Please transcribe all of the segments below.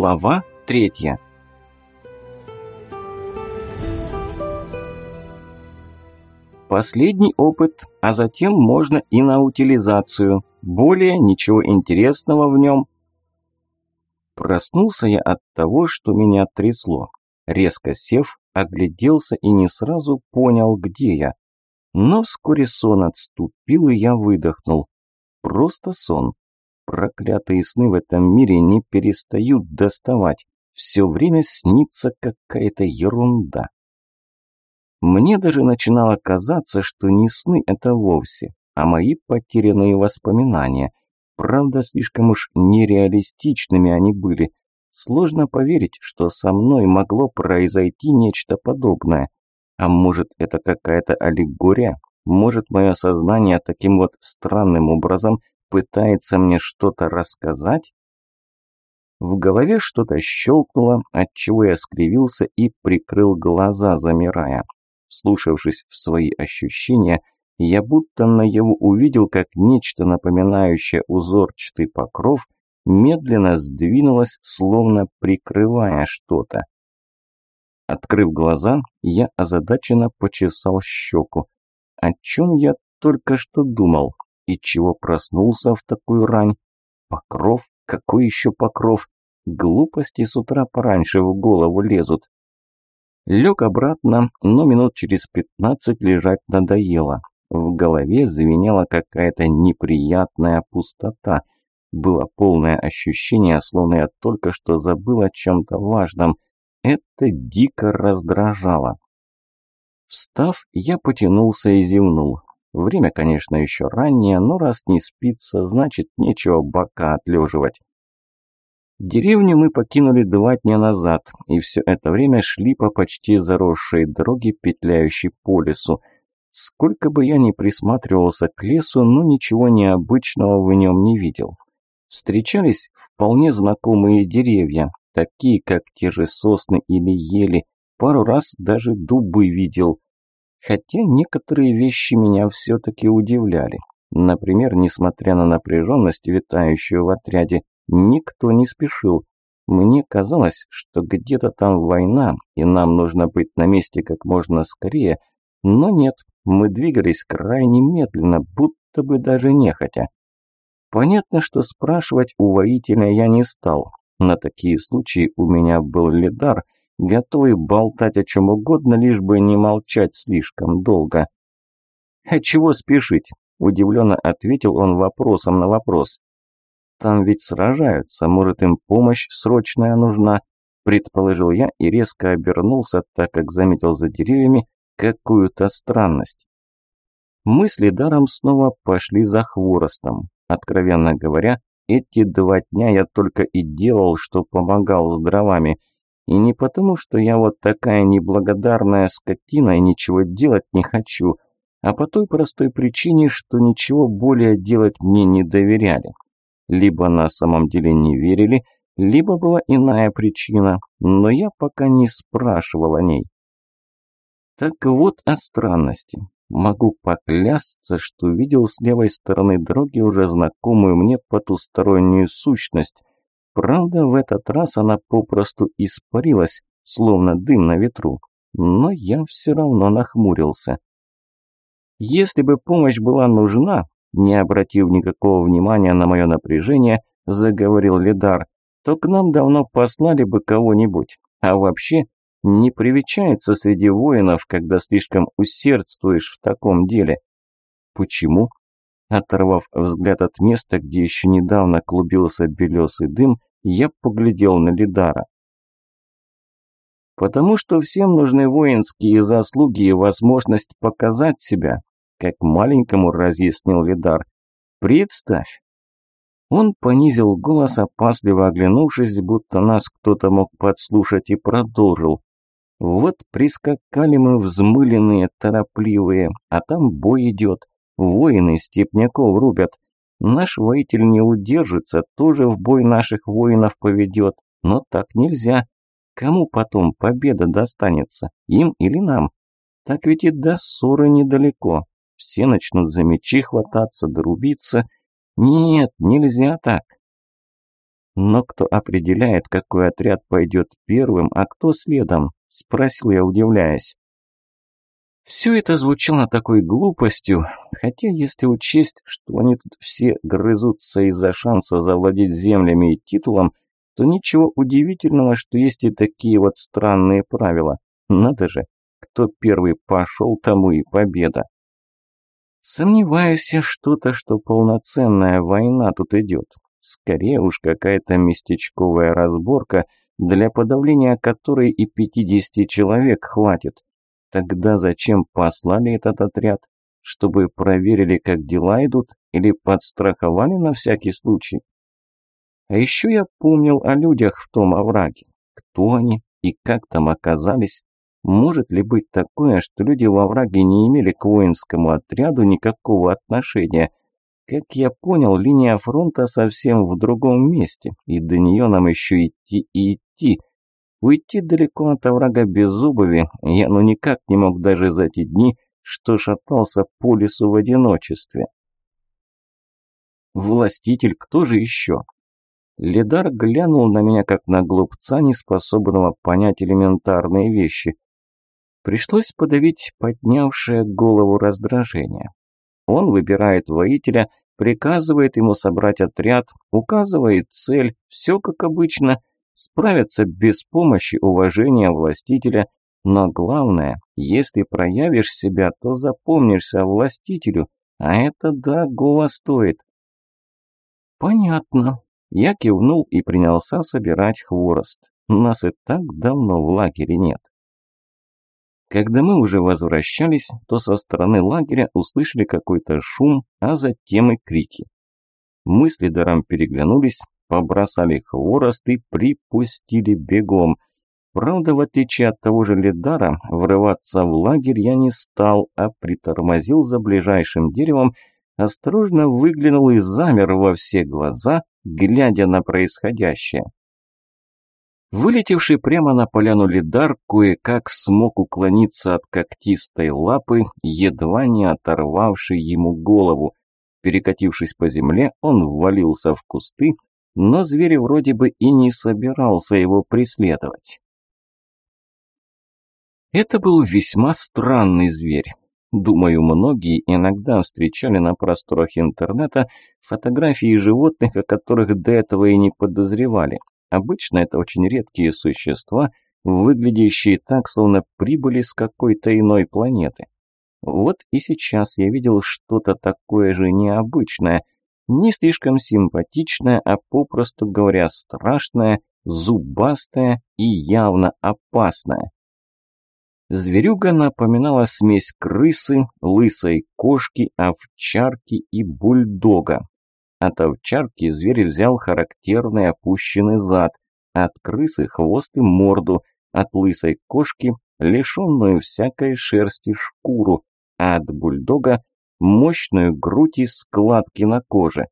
Глава третья. Последний опыт, а затем можно и на утилизацию. Более ничего интересного в нем. Проснулся я от того, что меня трясло. Резко сев, огляделся и не сразу понял, где я. Но вскоре сон отступил, и я выдохнул. Просто сон. Проклятые сны в этом мире не перестают доставать. Все время снится какая-то ерунда. Мне даже начинало казаться, что не сны это вовсе, а мои потерянные воспоминания. Правда, слишком уж нереалистичными они были. Сложно поверить, что со мной могло произойти нечто подобное. А может, это какая-то аллегория? Может, мое сознание таким вот странным образом пытается мне что-то рассказать? В голове что-то щелкнуло, отчего я скривился и прикрыл глаза, замирая. Вслушавшись в свои ощущения, я будто наяву увидел, как нечто напоминающее узорчатый покров медленно сдвинулось, словно прикрывая что-то. Открыв глаза, я озадаченно почесал щеку. О чем я только что думал? И чего проснулся в такую рань? Покров? Какой еще покров? Глупости с утра пораньше в голову лезут. Лег обратно, но минут через пятнадцать лежать надоело. В голове звенела какая-то неприятная пустота. Было полное ощущение, словно я только что забыл о чем-то важном. Это дико раздражало. Встав, я потянулся и зевнул. Время, конечно, еще раннее, но раз не спится, значит, нечего бока отлеживать. Деревню мы покинули два дня назад, и все это время шли по почти заросшей дороге, петляющей по лесу. Сколько бы я ни присматривался к лесу, но ничего необычного в нем не видел. Встречались вполне знакомые деревья, такие как те же сосны или ели, пару раз даже дубы видел – Хотя некоторые вещи меня все-таки удивляли. Например, несмотря на напряженность, витающую в отряде, никто не спешил. Мне казалось, что где-то там война, и нам нужно быть на месте как можно скорее, но нет, мы двигались крайне медленно, будто бы даже нехотя. Понятно, что спрашивать у воителя я не стал. На такие случаи у меня был лидар – готовый болтать о чем угодно, лишь бы не молчать слишком долго. «А чего спешить?» – удивленно ответил он вопросом на вопрос. «Там ведь сражаются, может им помощь срочная нужна?» – предположил я и резко обернулся, так как заметил за деревьями какую-то странность. Мысли даром снова пошли за хворостом. Откровенно говоря, эти два дня я только и делал, что помогал с дровами – и не потому, что я вот такая неблагодарная скотина и ничего делать не хочу, а по той простой причине, что ничего более делать мне не доверяли. Либо на самом деле не верили, либо была иная причина, но я пока не спрашивал о ней. Так вот о странности. Могу поклясться, что видел с левой стороны дороги уже знакомую мне потустороннюю сущность, Правда, в этот раз она попросту испарилась, словно дым на ветру. Но я все равно нахмурился. Если бы помощь была нужна, не обратив никакого внимания на мое напряжение, заговорил Лидар, то к нам давно послали бы кого-нибудь. А вообще, не привечается среди воинов, когда слишком усердствуешь в таком деле. Почему? Оторвав взгляд от места, где еще недавно клубился белесый дым, я поглядел на Лидара. «Потому что всем нужны воинские заслуги и возможность показать себя», как маленькому разъяснил Лидар. «Представь!» Он понизил голос, опасливо оглянувшись, будто нас кто-то мог подслушать, и продолжил. «Вот прискакали мы взмыленные, торопливые, а там бой идет. Воины степняков рубят. Наш воитель не удержится, тоже в бой наших воинов поведет. Но так нельзя. Кому потом победа достанется, им или нам? Так ведь и до ссоры недалеко. Все начнут за мечи хвататься, дорубиться. Нет, нельзя так. Но кто определяет, какой отряд пойдет первым, а кто следом? Спросил я, удивляясь. Все это звучало такой глупостью, хотя если учесть, что они тут все грызутся из-за шанса завладеть землями и титулом, то ничего удивительного, что есть и такие вот странные правила. Надо же, кто первый пошел, тому и победа. Сомневаюсь я что-то, что полноценная война тут идет. Скорее уж какая-то местечковая разборка, для подавления которой и 50 человек хватит. Тогда зачем послали этот отряд? Чтобы проверили, как дела идут, или подстраховали на всякий случай? А еще я помнил о людях в том овраге. Кто они и как там оказались? Может ли быть такое, что люди во враге не имели к воинскому отряду никакого отношения? Как я понял, линия фронта совсем в другом месте, и до нее нам еще идти и идти. Уйти далеко от оврага без обуви я ну никак не мог даже за те дни, что шатался по лесу в одиночестве. Властитель, кто же еще? Лидар глянул на меня, как на глупца, неспособного понять элементарные вещи. Пришлось подавить поднявшее голову раздражение. Он выбирает воителя, приказывает ему собрать отряд, указывает цель, все как обычно, справиться без помощи уважения властителя, но главное, если проявишь себя, то запомнишься властителю, а это дорогого стоит. Понятно. Я кивнул и принялся собирать хворост. Нас и так давно в лагере нет. Когда мы уже возвращались, то со стороны лагеря услышали какой-то шум, а затем и крики. Мы с Лидаром переглянулись, побросали хворост и припустили бегом. Правда, в отличие от того же Лидара, врываться в лагерь я не стал, а притормозил за ближайшим деревом, осторожно выглянул и замер во все глаза, глядя на происходящее. Вылетевший прямо на поляну Лидар кое-как смог уклониться от когтистой лапы, едва не оторвавшей ему голову. Перекатившись по земле, он ввалился в кусты, но зверь вроде бы и не собирался его преследовать. Это был весьма странный зверь. Думаю, многие иногда встречали на просторах интернета фотографии животных, о которых до этого и не подозревали. Обычно это очень редкие существа, выглядящие так, словно прибыли с какой-то иной планеты. Вот и сейчас я видел что-то такое же необычное, не слишком симпатичное, а попросту говоря страшное, зубастое и явно опасное. Зверюга напоминала смесь крысы, лысой кошки, овчарки и бульдога. От овчарки зверь взял характерный опущенный зад, от крысы хвост и морду, от лысой кошки лишенную всякой шерсти шкуру, а от бульдога мощную грудь и складки на коже.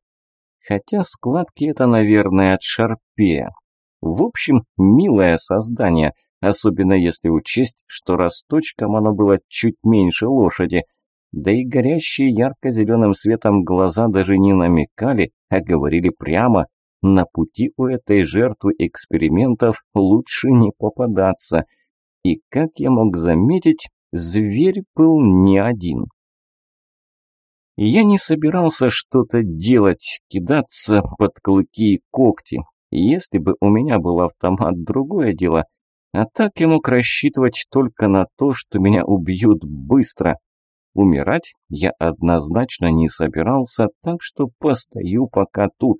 Хотя складки это, наверное, от шарпея. В общем, милое создание, особенно если учесть, что росточком оно было чуть меньше лошади – да и горящие ярко-зеленым светом глаза даже не намекали, а говорили прямо. На пути у этой жертвы экспериментов лучше не попадаться. И, как я мог заметить, зверь был не один. Я не собирался что-то делать, кидаться под клыки и когти. Если бы у меня был автомат, другое дело. А так я мог рассчитывать только на то, что меня убьют быстро. Умирать я однозначно не собирался, так что постою пока тут.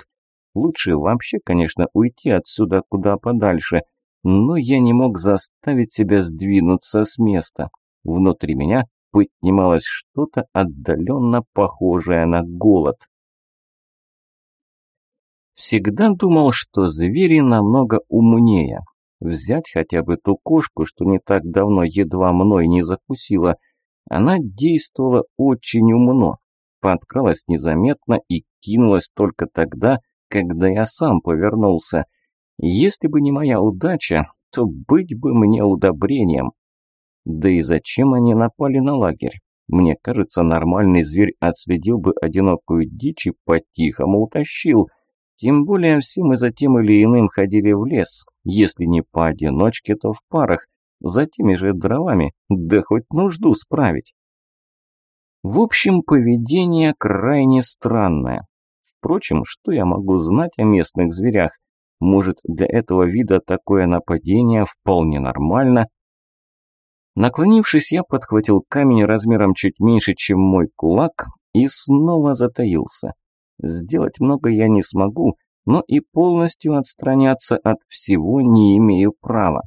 Лучше вообще, конечно, уйти отсюда куда подальше, но я не мог заставить себя сдвинуться с места. Внутри меня поднималось что-то отдаленно похожее на голод. Всегда думал, что звери намного умнее. Взять хотя бы ту кошку, что не так давно едва мной не закусила – она действовала очень умно, подкралась незаметно и кинулась только тогда, когда я сам повернулся. Если бы не моя удача, то быть бы мне удобрением. Да и зачем они напали на лагерь? Мне кажется, нормальный зверь отследил бы одинокую дичь и по-тихому утащил. Тем более все мы за тем или иным ходили в лес, если не поодиночке, то в парах, за теми же дровами, да хоть нужду справить. В общем, поведение крайне странное. Впрочем, что я могу знать о местных зверях? Может, для этого вида такое нападение вполне нормально? Наклонившись, я подхватил камень размером чуть меньше, чем мой кулак, и снова затаился. Сделать много я не смогу, но и полностью отстраняться от всего не имею права.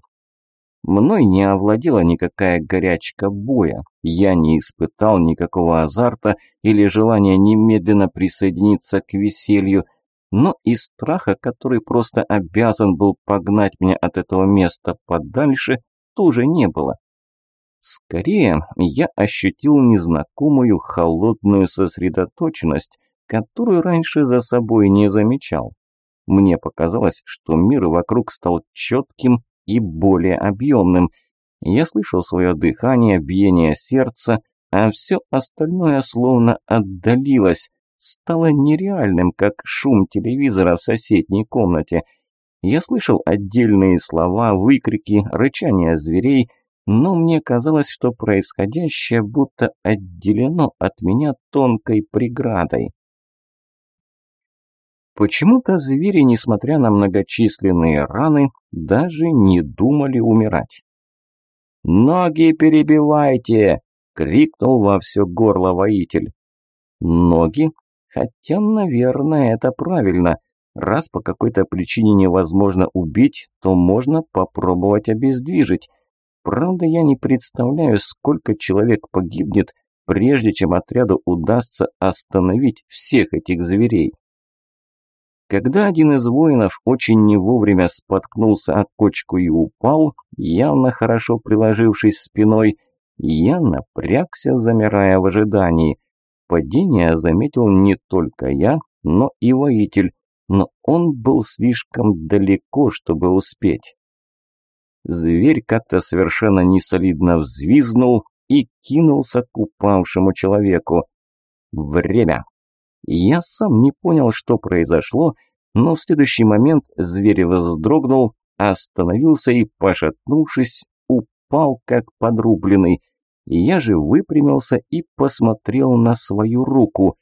Мной не овладела никакая горячка боя, я не испытал никакого азарта или желания немедленно присоединиться к веселью, но и страха, который просто обязан был погнать меня от этого места подальше, тоже не было. Скорее, я ощутил незнакомую холодную сосредоточенность, которую раньше за собой не замечал. Мне показалось, что мир вокруг стал четким и более объемным. Я слышал свое дыхание, биение сердца, а все остальное словно отдалилось, стало нереальным, как шум телевизора в соседней комнате. Я слышал отдельные слова, выкрики, рычание зверей, но мне казалось, что происходящее будто отделено от меня тонкой преградой. Почему-то звери, несмотря на многочисленные раны, даже не думали умирать. «Ноги перебивайте!» – крикнул во все горло воитель. «Ноги? Хотя, наверное, это правильно. Раз по какой-то причине невозможно убить, то можно попробовать обездвижить. Правда, я не представляю, сколько человек погибнет, прежде чем отряду удастся остановить всех этих зверей. Когда один из воинов очень не вовремя споткнулся от кочку и упал, явно хорошо приложившись спиной, я напрягся, замирая в ожидании. Падение заметил не только я, но и воитель, но он был слишком далеко, чтобы успеть. Зверь как-то совершенно несолидно взвизгнул и кинулся к упавшему человеку. Время. Я сам не понял, что произошло, но в следующий момент зверь вздрогнул, остановился и, пошатнувшись, упал как подрубленный. Я же выпрямился и посмотрел на свою руку.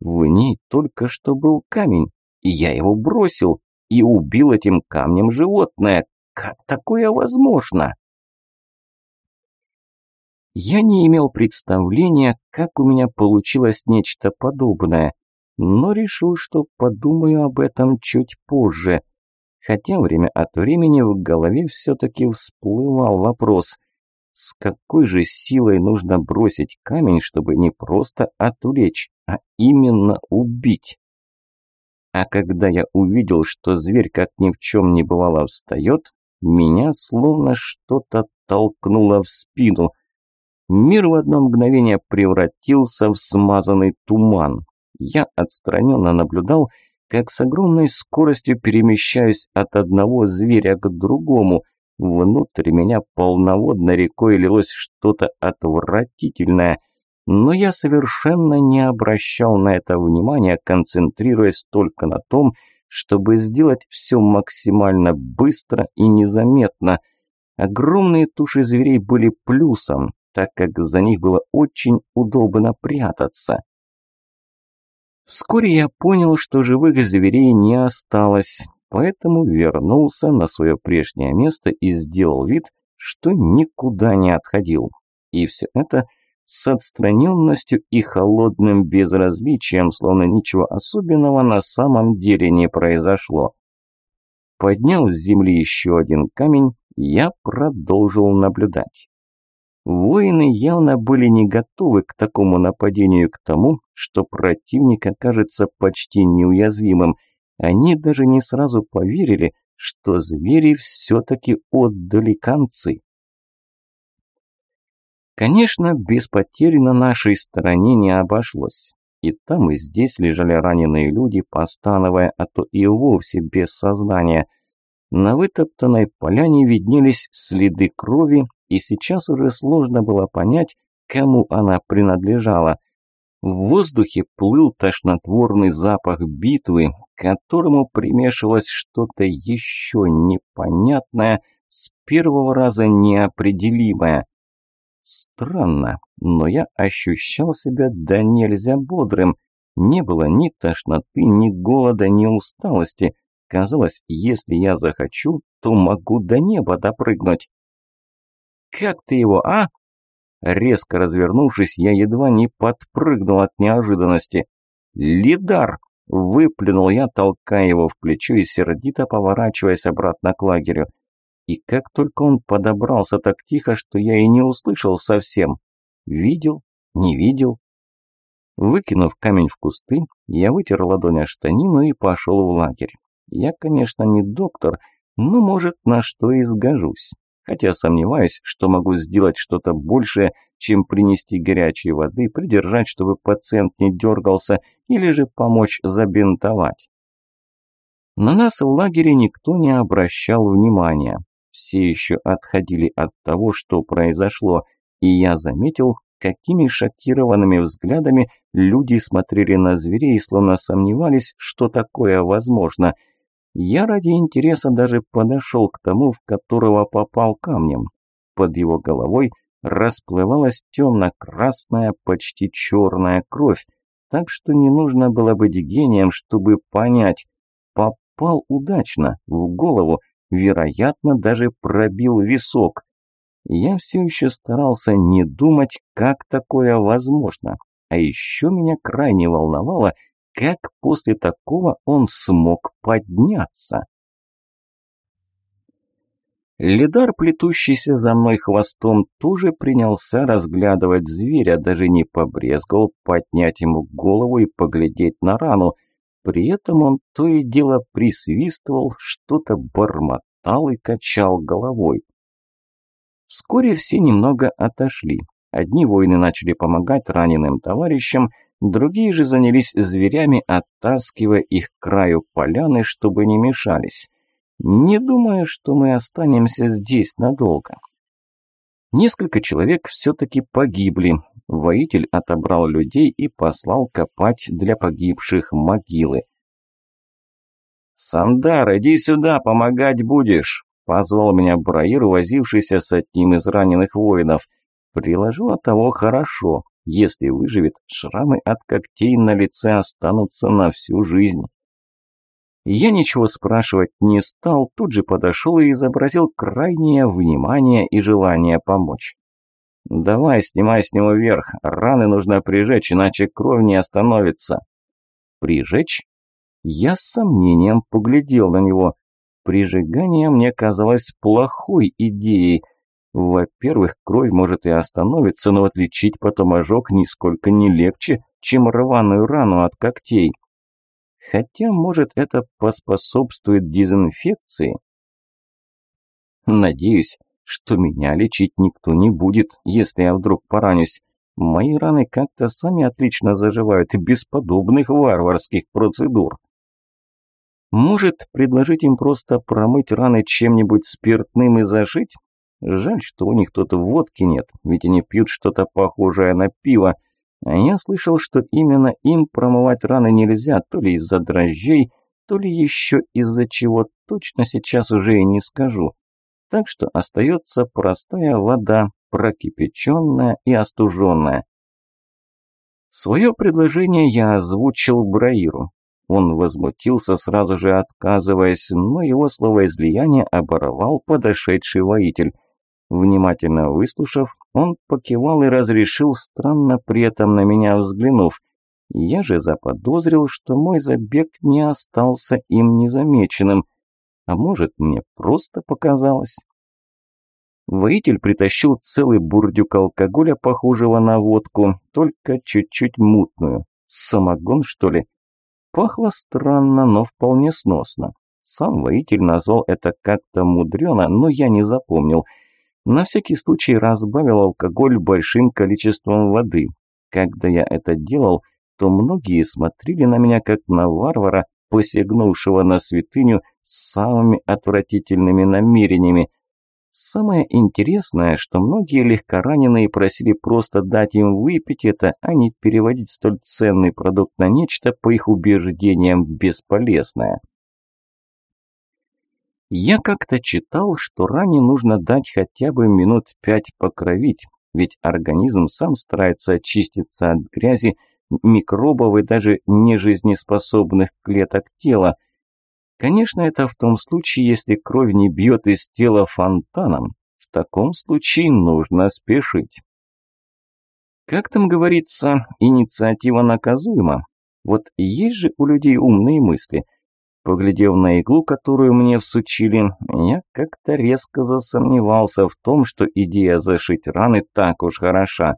В ней только что был камень, и я его бросил и убил этим камнем животное. Как такое возможно? Я не имел представления, как у меня получилось нечто подобное, но решил, что подумаю об этом чуть позже. Хотя время от времени в голове все-таки всплывал вопрос, с какой же силой нужно бросить камень, чтобы не просто отвлечь, а именно убить. А когда я увидел, что зверь, как ни в чем не бывало, встает, меня словно что-то толкнуло в спину. Мир в одно мгновение превратился в смазанный туман. Я отстраненно наблюдал, как с огромной скоростью перемещаюсь от одного зверя к другому. Внутрь меня полноводной рекой лилось что-то отвратительное, но я совершенно не обращал на это внимания, концентрируясь только на том, чтобы сделать все максимально быстро и незаметно. Огромные туши зверей были плюсом, так как за них было очень удобно прятаться. Вскоре я понял, что живых зверей не осталось, поэтому вернулся на свое прежнее место и сделал вид, что никуда не отходил. И все это с отстраненностью и холодным безразличием, словно ничего особенного на самом деле не произошло. Поднял с земли еще один камень, я продолжил наблюдать. Воины явно были не готовы к такому нападению, к тому, что противник окажется почти неуязвимым. Они даже не сразу поверили, что звери все-таки отдали концы. Конечно, без потерь на нашей стороне не обошлось. И там, и здесь лежали раненые люди, постановая, а то и вовсе без сознания. На вытоптанной поляне виднелись следы крови, и сейчас уже сложно было понять, кому она принадлежала. В воздухе плыл тошнотворный запах битвы, к которому примешивалось что-то еще непонятное, с первого раза неопределимое. Странно, но я ощущал себя да нельзя бодрым. Не было ни тошноты, ни голода, ни усталости. Казалось, если я захочу, то могу до неба допрыгнуть. «Как ты его, а?» Резко развернувшись, я едва не подпрыгнул от неожиданности. «Лидар!» – выплюнул я, толкая его в плечо и сердито поворачиваясь обратно к лагерю. И как только он подобрался так тихо, что я и не услышал совсем. Видел? Не видел? Выкинув камень в кусты, я вытер ладонь о штанину и пошел в лагерь. Я, конечно, не доктор, но, может, на что и сгожусь. Хотя сомневаюсь, что могу сделать что-то большее, чем принести горячей воды, придержать, чтобы пациент не дергался, или же помочь забинтовать. На нас в лагере никто не обращал внимания все еще отходили от того, что произошло, и я заметил, какими шокированными взглядами люди смотрели на зверей, словно сомневались, что такое возможно. Я ради интереса даже подошел к тому, в которого попал камнем. Под его головой расплывалась темно-красная, почти черная кровь, так что не нужно было быть гением, чтобы понять. Попал удачно, в голову, вероятно, даже пробил висок. Я все еще старался не думать, как такое возможно. А еще меня крайне волновало, как после такого он смог подняться. Лидар, плетущийся за мной хвостом, тоже принялся разглядывать зверя, даже не побрезговал поднять ему голову и поглядеть на рану – при этом он то и дело присвистывал, что-то бормотал и качал головой. Вскоре все немного отошли. Одни воины начали помогать раненым товарищам, другие же занялись зверями, оттаскивая их к краю поляны, чтобы не мешались. Не думаю, что мы останемся здесь надолго. Несколько человек все-таки погибли. Воитель отобрал людей и послал копать для погибших могилы. «Сандар, иди сюда, помогать будешь!» – позвал меня Браир, возившийся с одним из раненых воинов. Приложила того хорошо. Если выживет, шрамы от когтей на лице останутся на всю жизнь. Я ничего спрашивать не стал, тут же подошел и изобразил крайнее внимание и желание помочь. «Давай, снимай с него верх, раны нужно прижечь, иначе кровь не остановится». «Прижечь?» Я с сомнением поглядел на него. Прижигание мне казалось плохой идеей. Во-первых, кровь может и остановиться, но отличить потом ожог нисколько не легче, чем рваную рану от когтей. Хотя, может, это поспособствует дезинфекции? Надеюсь, что меня лечить никто не будет, если я вдруг поранюсь. Мои раны как-то сами отлично заживают без подобных варварских процедур. Может, предложить им просто промыть раны чем-нибудь спиртным и зашить? Жаль, что у них тут водки нет, ведь они пьют что-то похожее на пиво. А я слышал, что именно им промывать раны нельзя, то ли из-за дрожжей, то ли еще из-за чего, точно сейчас уже и не скажу. Так что остается простая вода, прокипяченная и остуженная. Свое предложение я озвучил Браиру. Он возмутился, сразу же отказываясь, но его словоизлияние оборвал подошедший воитель. Внимательно выслушав, он покивал и разрешил, странно при этом на меня взглянув. Я же заподозрил, что мой забег не остался им незамеченным. А может, мне просто показалось? Воитель притащил целый бурдюк алкоголя, похожего на водку, только чуть-чуть мутную. Самогон, что ли? Пахло странно, но вполне сносно. Сам воитель назвал это как-то мудрено, но я не запомнил – на всякий случай разбавил алкоголь большим количеством воды. Когда я это делал, то многие смотрели на меня как на варвара, посягнувшего на святыню с самыми отвратительными намерениями. Самое интересное, что многие легкораненые просили просто дать им выпить это, а не переводить столь ценный продукт на нечто, по их убеждениям, бесполезное. Я как-то читал, что ране нужно дать хотя бы минут пять покровить, ведь организм сам старается очиститься от грязи, микробов и даже нежизнеспособных клеток тела – Конечно, это в том случае, если кровь не бьет из тела фонтаном. В таком случае нужно спешить. Как там говорится, инициатива наказуема. Вот есть же у людей умные мысли. Поглядев на иглу, которую мне всучили, я как-то резко засомневался в том, что идея зашить раны так уж хороша.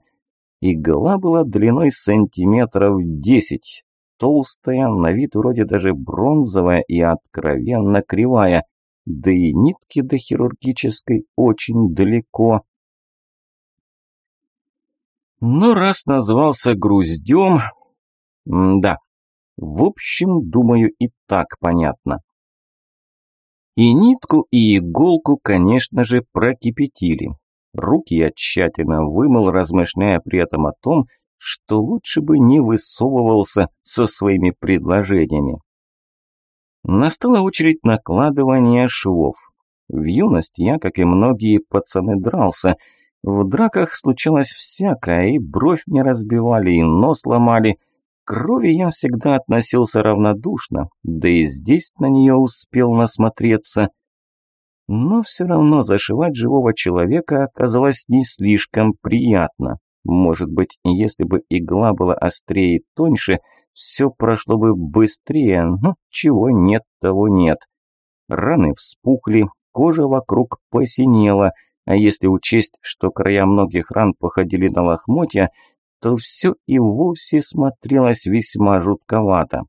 Игла была длиной сантиметров десять, толстая, на вид вроде даже бронзовая и откровенно кривая, да и нитки до хирургической очень далеко. Ну, раз назвался груздем... да, в общем, думаю, и так понятно. И нитку, и иголку, конечно же, прокипятили. Руки я тщательно вымыл, размышляя при этом о том, что лучше бы не высовывался со своими предложениями. Настала очередь накладывания швов. В юности я, как и многие пацаны, дрался. В драках случалось всякое, и бровь мне разбивали, и нос ломали. Крови я всегда относился равнодушно, да и здесь на нее успел насмотреться. Но все равно зашивать живого человека оказалось не слишком приятно. Может быть, если бы игла была острее и тоньше, все прошло бы быстрее, но чего нет, того нет. Раны вспухли, кожа вокруг посинела, а если учесть, что края многих ран походили на лохмотья, то все и вовсе смотрелось весьма жутковато.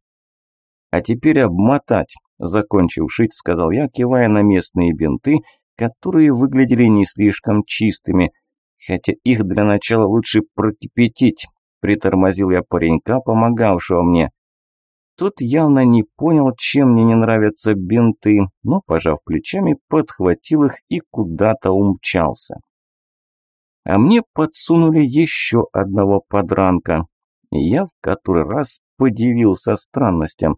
«А теперь обмотать», – закончив шить, сказал я, кивая на местные бинты, которые выглядели не слишком чистыми – хотя их для начала лучше прокипятить, притормозил я паренька, помогавшего мне. Тот явно не понял, чем мне не нравятся бинты, но, пожав плечами, подхватил их и куда-то умчался. А мне подсунули еще одного подранка. Я в который раз подивился странностям.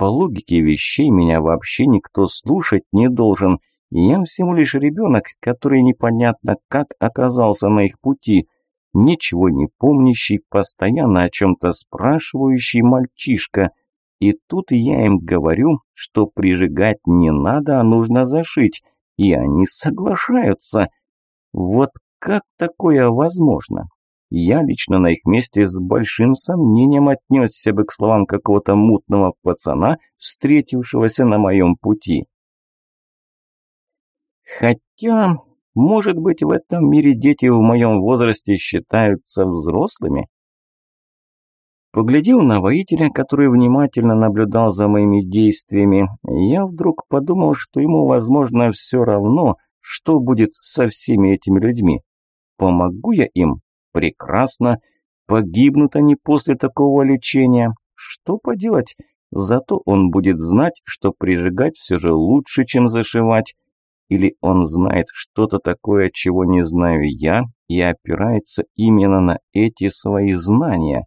По логике вещей меня вообще никто слушать не должен, я всего лишь ребенок, который непонятно как оказался на их пути, ничего не помнящий, постоянно о чем-то спрашивающий мальчишка. И тут я им говорю, что прижигать не надо, а нужно зашить, и они соглашаются. Вот как такое возможно? Я лично на их месте с большим сомнением отнесся бы к словам какого-то мутного пацана, встретившегося на моем пути. Хотя, может быть, в этом мире дети в моем возрасте считаются взрослыми? Поглядев на воителя, который внимательно наблюдал за моими действиями, я вдруг подумал, что ему, возможно, все равно, что будет со всеми этими людьми. Помогу я им? Прекрасно. Погибнут они после такого лечения. Что поделать? Зато он будет знать, что прижигать все же лучше, чем зашивать. Или он знает что-то такое, чего не знаю я, и опирается именно на эти свои знания?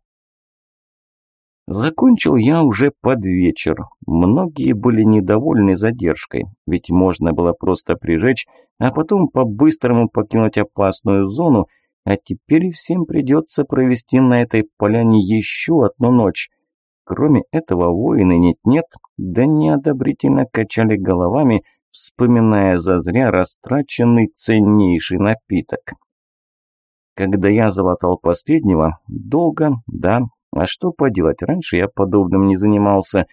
Закончил я уже под вечер. Многие были недовольны задержкой, ведь можно было просто прижечь, а потом по-быстрому покинуть опасную зону, а теперь всем придется провести на этой поляне еще одну ночь. Кроме этого, воины нет-нет, да неодобрительно качали головами, вспоминая зазря растраченный ценнейший напиток. Когда я залатал последнего, долго, да, а что поделать, раньше я подобным не занимался,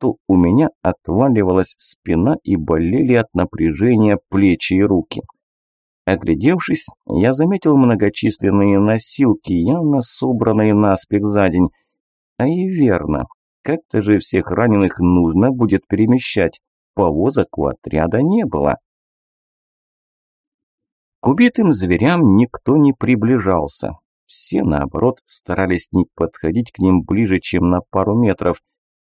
то у меня отваливалась спина и болели от напряжения плечи и руки. Оглядевшись, я заметил многочисленные носилки, явно собранные наспех за день. А и верно, как-то же всех раненых нужно будет перемещать повозок у отряда не было. К убитым зверям никто не приближался. Все, наоборот, старались не подходить к ним ближе, чем на пару метров.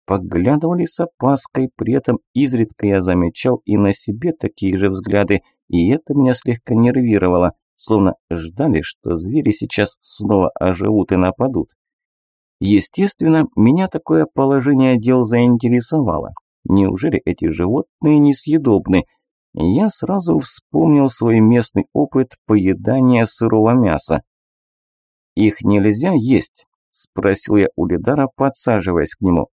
Поглядывали с опаской, при этом изредка я замечал и на себе такие же взгляды, и это меня слегка нервировало, словно ждали, что звери сейчас снова оживут и нападут. Естественно, меня такое положение дел заинтересовало. Неужели эти животные несъедобны? Я сразу вспомнил свой местный опыт поедания сырого мяса. «Их нельзя есть?» – спросил я у Лидара, подсаживаясь к нему.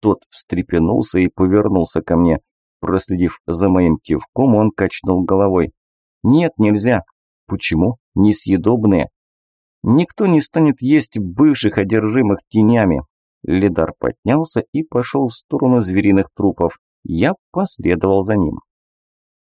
Тот встрепенулся и повернулся ко мне. Проследив за моим кивком, он качнул головой. «Нет, нельзя». «Почему? Несъедобные». «Никто не станет есть бывших одержимых тенями». Лидар поднялся и пошел в сторону звериных трупов. Я последовал за ним.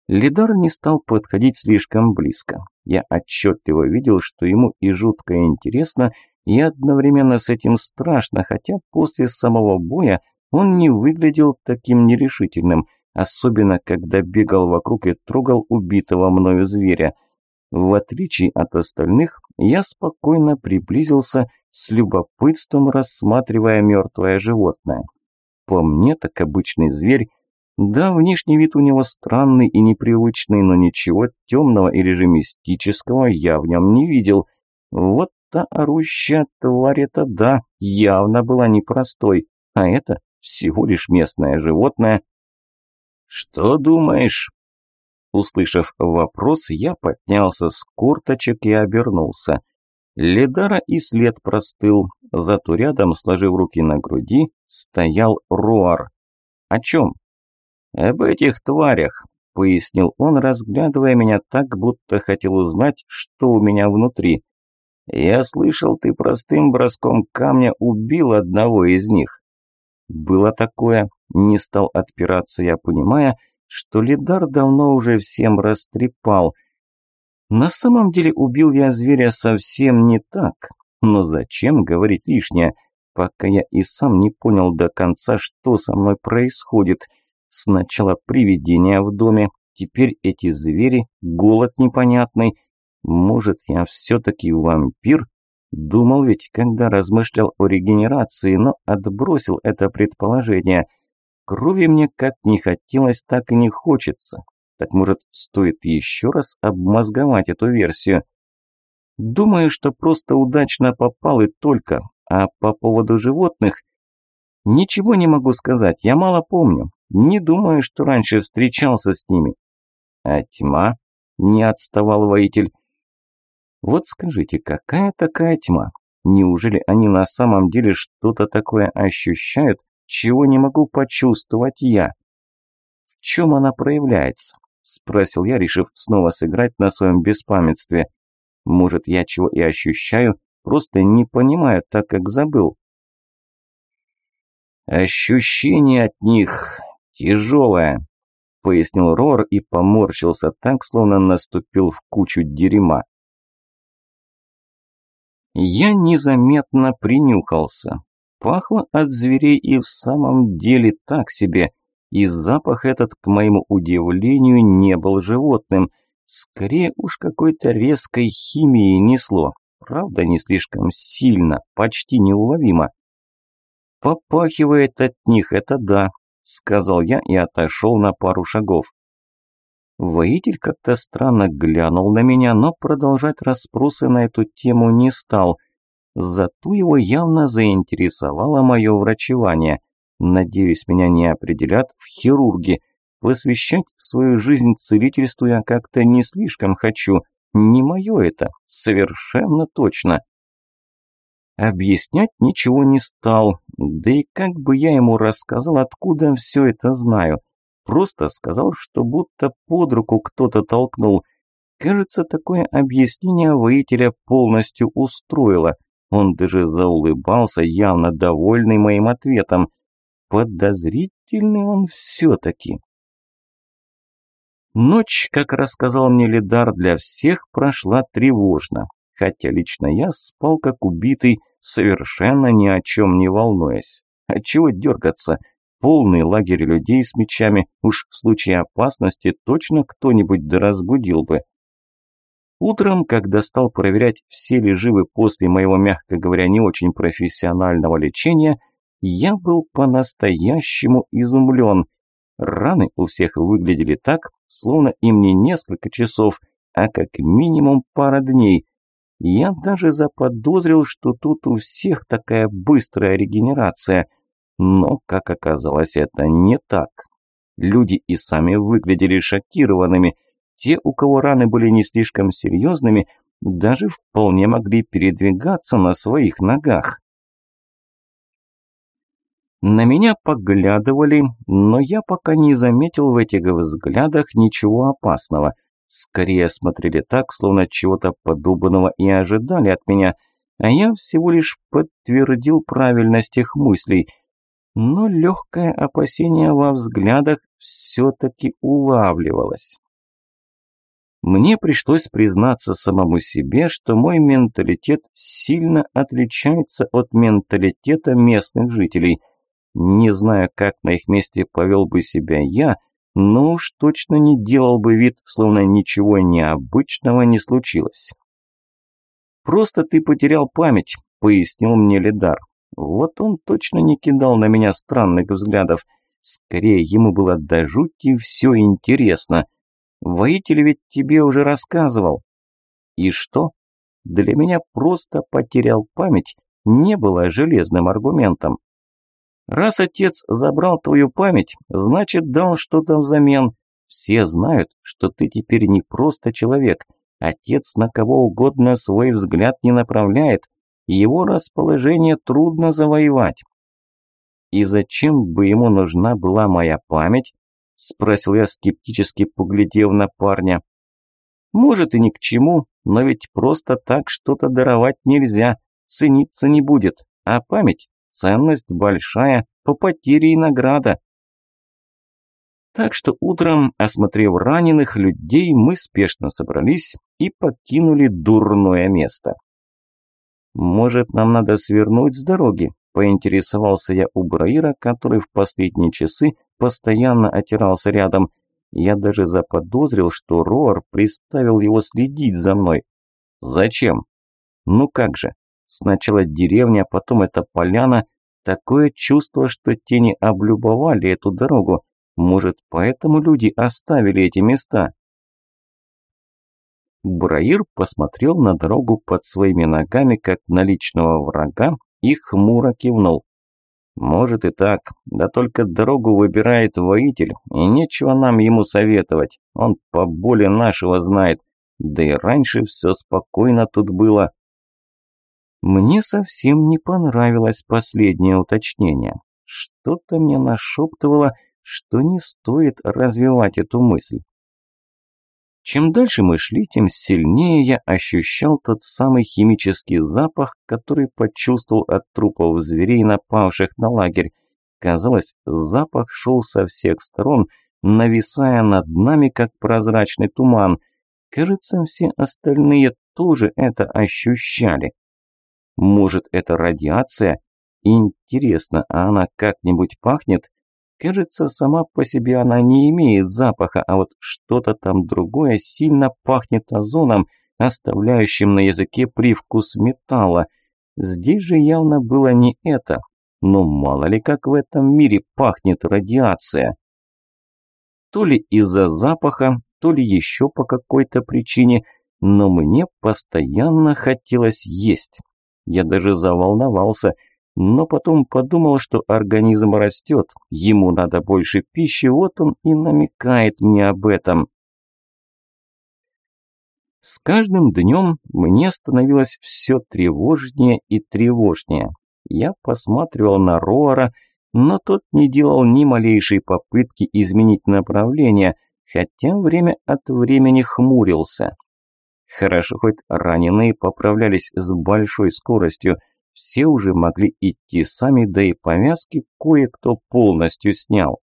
Лидар не стал подходить слишком близко. Я отчетливо видел, что ему и жутко интересно, и одновременно с этим страшно, хотя после самого боя он не выглядел таким нерешительным, особенно когда бегал вокруг и трогал убитого мною зверя. В отличие от остальных, я спокойно приблизился, с любопытством рассматривая мертвое животное. По мне, так обычный зверь да, внешний вид у него странный и непривычный, но ничего темного или же мистического я в нем не видел. Вот та орущая тварь это да, явно была непростой, а это всего лишь местное животное. «Что думаешь?» Услышав вопрос, я поднялся с курточек и обернулся. Ледара и след простыл, зато рядом, сложив руки на груди, стоял Руар. «О чем?» «Об этих тварях», – пояснил он, разглядывая меня так, будто хотел узнать, что у меня внутри. «Я слышал, ты простым броском камня убил одного из них». Было такое, не стал отпираться я, понимая, что Лидар давно уже всем растрепал. На самом деле убил я зверя совсем не так, но зачем говорить лишнее, пока я и сам не понял до конца, что со мной происходит – Сначала привидения в доме, теперь эти звери, голод непонятный. Может, я все-таки вампир? Думал ведь, когда размышлял о регенерации, но отбросил это предположение. Крови мне как не хотелось, так и не хочется. Так может, стоит еще раз обмозговать эту версию? Думаю, что просто удачно попал и только. А по поводу животных... Ничего не могу сказать, я мало помню. Не думаю, что раньше встречался с ними. А тьма? Не отставал воитель. Вот скажите, какая такая тьма? Неужели они на самом деле что-то такое ощущают, чего не могу почувствовать я? В чем она проявляется? Спросил я, решив снова сыграть на своем беспамятстве. Может, я чего и ощущаю, просто не понимаю, так как забыл. Ощущение от них «Тяжелая», – пояснил Рор и поморщился так, словно наступил в кучу дерьма. Я незаметно принюхался. Пахло от зверей и в самом деле так себе, и запах этот, к моему удивлению, не был животным. Скорее уж какой-то резкой химией несло. Правда, не слишком сильно, почти неуловимо. Попахивает от них, это да, сказал я и отошел на пару шагов. Воитель как-то странно глянул на меня, но продолжать расспросы на эту тему не стал. Зато его явно заинтересовало мое врачевание. Надеюсь, меня не определят в хирурги. Посвящать свою жизнь целительству я как-то не слишком хочу. Не мое это, совершенно точно. Объяснять ничего не стал, да и как бы я ему рассказал, откуда все это знаю. Просто сказал, что будто под руку кто-то толкнул. Кажется, такое объяснение воителя полностью устроило. Он даже заулыбался, явно довольный моим ответом. Подозрительный он все-таки. Ночь, как рассказал мне Лидар, для всех прошла тревожно хотя лично я спал как убитый, совершенно ни о чем не волнуясь. Отчего дергаться? Полный лагерь людей с мечами, уж в случае опасности точно кто-нибудь да разбудил бы. Утром, когда стал проверять, все ли живы после моего, мягко говоря, не очень профессионального лечения, я был по-настоящему изумлен. Раны у всех выглядели так, словно им не несколько часов, а как минимум пара дней. Я даже заподозрил, что тут у всех такая быстрая регенерация. Но, как оказалось, это не так. Люди и сами выглядели шокированными. Те, у кого раны были не слишком серьезными, даже вполне могли передвигаться на своих ногах. На меня поглядывали, но я пока не заметил в этих взглядах ничего опасного. Скорее смотрели так, словно чего-то подобного и ожидали от меня, а я всего лишь подтвердил правильность их мыслей. Но легкое опасение во взглядах все-таки улавливалось. Мне пришлось признаться самому себе, что мой менталитет сильно отличается от менталитета местных жителей. Не знаю, как на их месте повел бы себя я, но уж точно не делал бы вид, словно ничего необычного не случилось. «Просто ты потерял память», – пояснил мне Лидар. Вот он точно не кидал на меня странных взглядов. Скорее, ему было до жути все интересно – Воитель ведь тебе уже рассказывал. И что? Для меня просто потерял память не было железным аргументом. Раз отец забрал твою память, значит дал что-то взамен. Все знают, что ты теперь не просто человек. Отец на кого угодно свой взгляд не направляет. Его расположение трудно завоевать. И зачем бы ему нужна была моя память, Спросил я, скептически поглядев на парня. Может и ни к чему, но ведь просто так что-то даровать нельзя, цениться не будет. А память – ценность большая, по потере и награда. Так что утром, осмотрев раненых людей, мы спешно собрались и покинули дурное место. «Может, нам надо свернуть с дороги?» – поинтересовался я у Браира, который в последние часы постоянно отирался рядом. Я даже заподозрил, что Роар приставил его следить за мной. Зачем? Ну как же, сначала деревня, потом эта поляна. Такое чувство, что тени облюбовали эту дорогу. Может, поэтому люди оставили эти места? Браир посмотрел на дорогу под своими ногами, как на личного врага, и хмуро кивнул. «Может и так, да только дорогу выбирает воитель, и нечего нам ему советовать, он поболе нашего знает, да и раньше все спокойно тут было». Мне совсем не понравилось последнее уточнение. Что-то мне нашептывало, что не стоит развивать эту мысль. Чем дальше мы шли, тем сильнее я ощущал тот самый химический запах, который почувствовал от трупов зверей, напавших на лагерь. Казалось, запах шел со всех сторон, нависая над нами, как прозрачный туман. Кажется, все остальные тоже это ощущали. Может, это радиация? Интересно, а она как-нибудь пахнет? Кажется, сама по себе она не имеет запаха, а вот что-то там другое сильно пахнет озоном, оставляющим на языке привкус металла. Здесь же явно было не это. Но мало ли как в этом мире пахнет радиация. То ли из-за запаха, то ли еще по какой-то причине, но мне постоянно хотелось есть. Я даже заволновался – но потом подумал, что организм растет, ему надо больше пищи, вот он и намекает мне об этом. С каждым днем мне становилось все тревожнее и тревожнее. Я посматривал на Роара, но тот не делал ни малейшей попытки изменить направление, хотя время от времени хмурился. Хорошо, хоть раненые поправлялись с большой скоростью – все уже могли идти сами, да и повязки кое-кто полностью снял.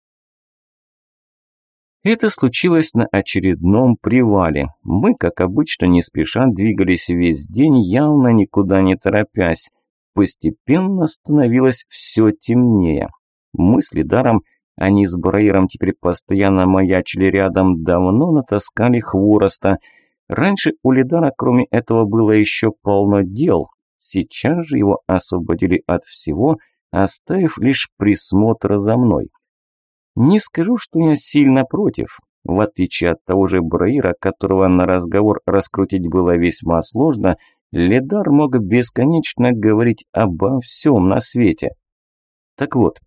Это случилось на очередном привале. Мы, как обычно, не спеша двигались весь день, явно никуда не торопясь. Постепенно становилось все темнее. Мысли даром, они с Брайером теперь постоянно маячили рядом, давно натаскали хвороста. Раньше у Лидара, кроме этого, было еще полно дел, Сейчас же его освободили от всего, оставив лишь присмотр за мной. Не скажу, что я сильно против. В отличие от того же Браира, которого на разговор раскрутить было весьма сложно, Ледар мог бесконечно говорить обо всем на свете. Так вот,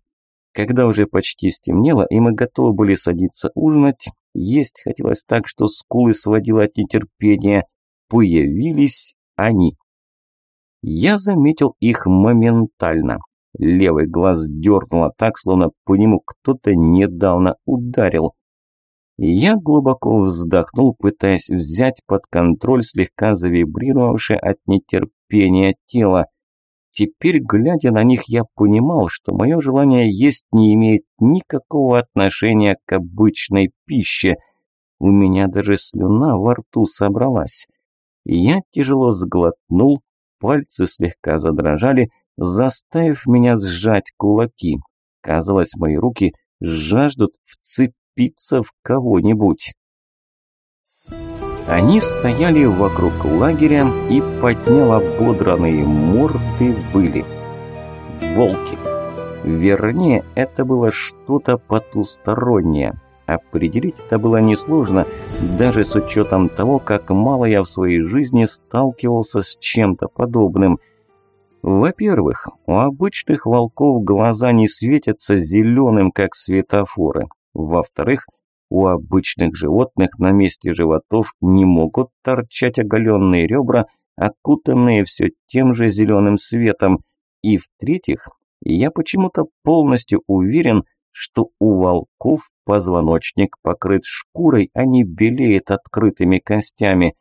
когда уже почти стемнело, и мы готовы были садиться ужинать, есть хотелось так, что скулы сводило от нетерпения, появились они. Я заметил их моментально. Левый глаз дернуло так, словно по нему кто-то недавно ударил. Я глубоко вздохнул, пытаясь взять под контроль слегка завибрировавшее от нетерпения тело. Теперь, глядя на них, я понимал, что мое желание есть не имеет никакого отношения к обычной пище. У меня даже слюна во рту собралась. Я тяжело сглотнул, пальцы слегка задрожали, заставив меня сжать кулаки. Казалось, мои руки жаждут вцепиться в кого-нибудь. Они стояли вокруг лагеря и поднял ободранные морды выли. Волки. Вернее, это было что-то потустороннее. Определить это было несложно, даже с учетом того, как мало я в своей жизни сталкивался с чем-то подобным. Во-первых, у обычных волков глаза не светятся зеленым, как светофоры. Во-вторых, у обычных животных на месте животов не могут торчать оголенные ребра, окутанные все тем же зеленым светом. И в-третьих, я почему-то полностью уверен, что у волков позвоночник покрыт шкурой, а не белеет открытыми костями.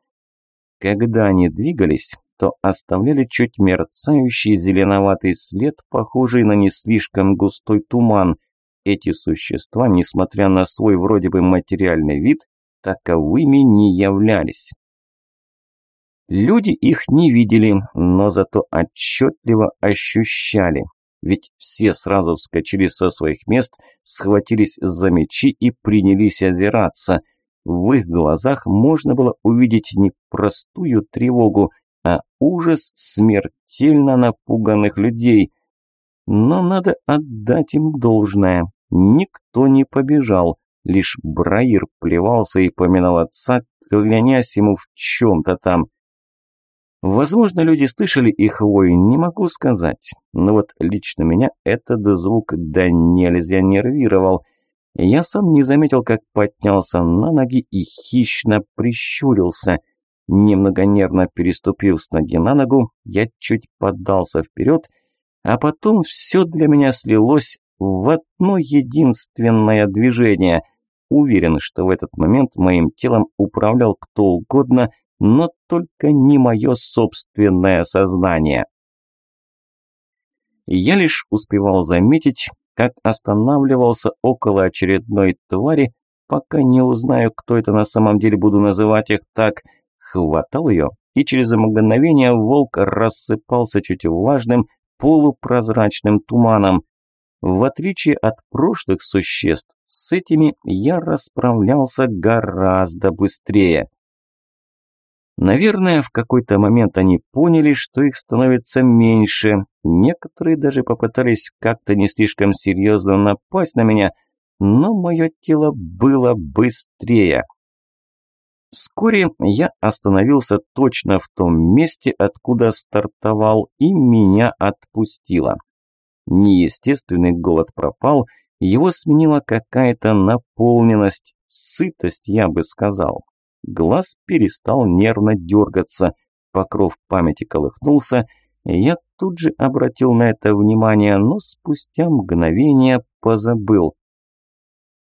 Когда они двигались, то оставляли чуть мерцающий зеленоватый след, похожий на не слишком густой туман – эти существа, несмотря на свой вроде бы материальный вид, таковыми не являлись. Люди их не видели, но зато отчетливо ощущали. Ведь все сразу вскочили со своих мест, схватились за мечи и принялись озираться. В их глазах можно было увидеть не простую тревогу, а ужас смертельно напуганных людей. Но надо отдать им должное. Никто не побежал, лишь Браир плевался и поминал отца, клянясь ему в чем-то там. Возможно, люди слышали их вой, не могу сказать. Но вот лично меня этот звук да нельзя нервировал. Я сам не заметил, как поднялся на ноги и хищно прищурился. Немного нервно переступив с ноги на ногу, я чуть поддался вперед, а потом все для меня слилось в одно единственное движение. Уверен, что в этот момент моим телом управлял кто угодно, но только не мое собственное сознание. Я лишь успевал заметить, как останавливался около очередной твари, пока не узнаю, кто это на самом деле буду называть их так, хватал ее, и через мгновение волк рассыпался чуть влажным, полупрозрачным туманом. В отличие от прошлых существ, с этими я расправлялся гораздо быстрее. Наверное, в какой-то момент они поняли, что их становится меньше. Некоторые даже попытались как-то не слишком серьезно напасть на меня, но мое тело было быстрее. Вскоре я остановился точно в том месте, откуда стартовал, и меня отпустило. Неестественный голод пропал, его сменила какая-то наполненность, сытость, я бы сказал. Глаз перестал нервно дергаться, покров памяти колыхнулся, я тут же обратил на это внимание, но спустя мгновение позабыл.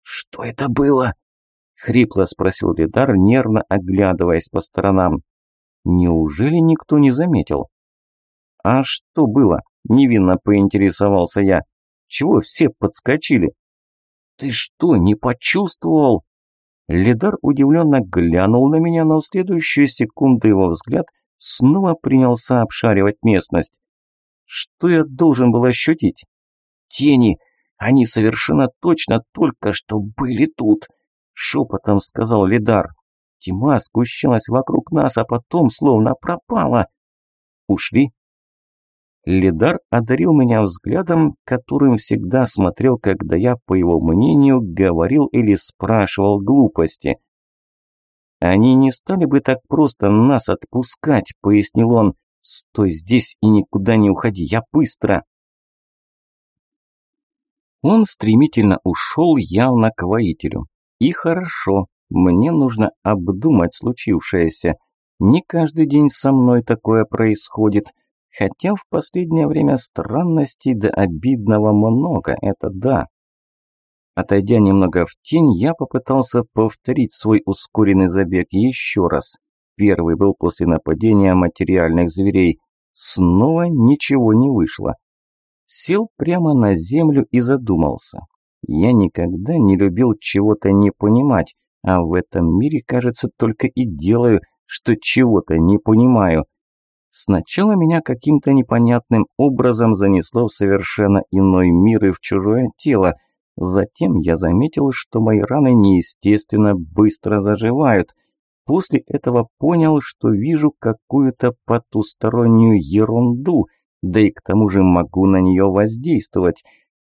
«Что это было?» – хрипло спросил Лидар, нервно оглядываясь по сторонам. «Неужели никто не заметил?» «А что было?» Невинно поинтересовался я. Чего все подскочили? Ты что, не почувствовал? Лидар удивленно глянул на меня, но в следующую секунду его взгляд снова принялся обшаривать местность. Что я должен был ощутить? Тени! Они совершенно точно только что были тут! Шепотом сказал Лидар. Тьма сгущалась вокруг нас, а потом словно пропала. Ушли? Лидар одарил меня взглядом, которым всегда смотрел, когда я, по его мнению, говорил или спрашивал глупости. «Они не стали бы так просто нас отпускать», – пояснил он. «Стой здесь и никуда не уходи, я быстро!» Он стремительно ушел явно к воителю. И хорошо, мне нужно обдумать случившееся. Не каждый день со мной такое происходит, хотя в последнее время странностей до обидного много, это да. Отойдя немного в тень, я попытался повторить свой ускоренный забег еще раз. Первый был после нападения материальных зверей. Снова ничего не вышло сел прямо на землю и задумался. Я никогда не любил чего-то не понимать, а в этом мире, кажется, только и делаю, что чего-то не понимаю. Сначала меня каким-то непонятным образом занесло в совершенно иной мир и в чужое тело. Затем я заметил, что мои раны неестественно быстро заживают. После этого понял, что вижу какую-то потустороннюю ерунду – да и к тому же могу на нее воздействовать.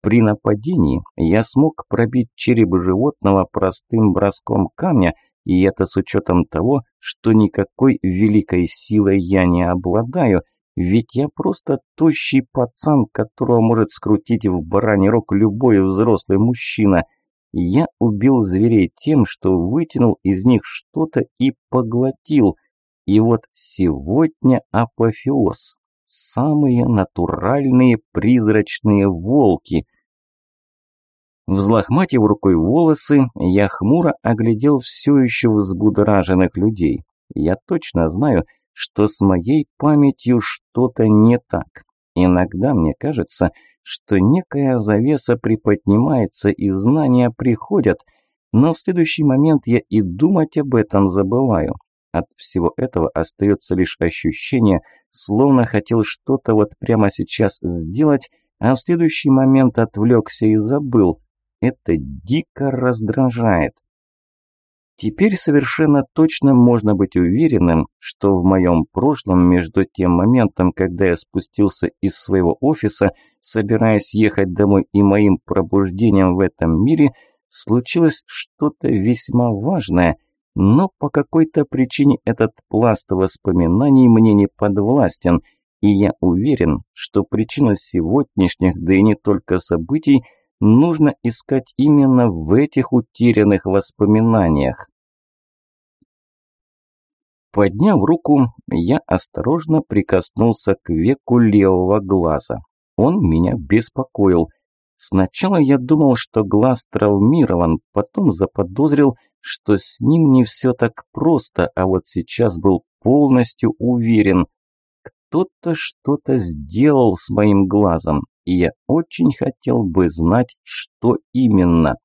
При нападении я смог пробить череп животного простым броском камня, и это с учетом того, что никакой великой силой я не обладаю, ведь я просто тощий пацан, которого может скрутить в бараний рог любой взрослый мужчина. Я убил зверей тем, что вытянул из них что-то и поглотил. И вот сегодня апофеоз самые натуральные призрачные волки. Взлохматив рукой волосы, я хмуро оглядел все еще взбудораженных людей. Я точно знаю, что с моей памятью что-то не так. Иногда мне кажется, что некая завеса приподнимается и знания приходят, но в следующий момент я и думать об этом забываю. От всего этого остается лишь ощущение, словно хотел что-то вот прямо сейчас сделать, а в следующий момент отвлекся и забыл. Это дико раздражает. Теперь совершенно точно можно быть уверенным, что в моем прошлом между тем моментом, когда я спустился из своего офиса, собираясь ехать домой и моим пробуждением в этом мире, случилось что-то весьма важное – но по какой-то причине этот пласт воспоминаний мне не подвластен, и я уверен, что причину сегодняшних, да и не только событий, нужно искать именно в этих утерянных воспоминаниях. Подняв руку, я осторожно прикоснулся к веку левого глаза. Он меня беспокоил. Сначала я думал, что глаз травмирован, потом заподозрил, что с ним не все так просто, а вот сейчас был полностью уверен. Кто-то что-то сделал с моим глазом, и я очень хотел бы знать, что именно.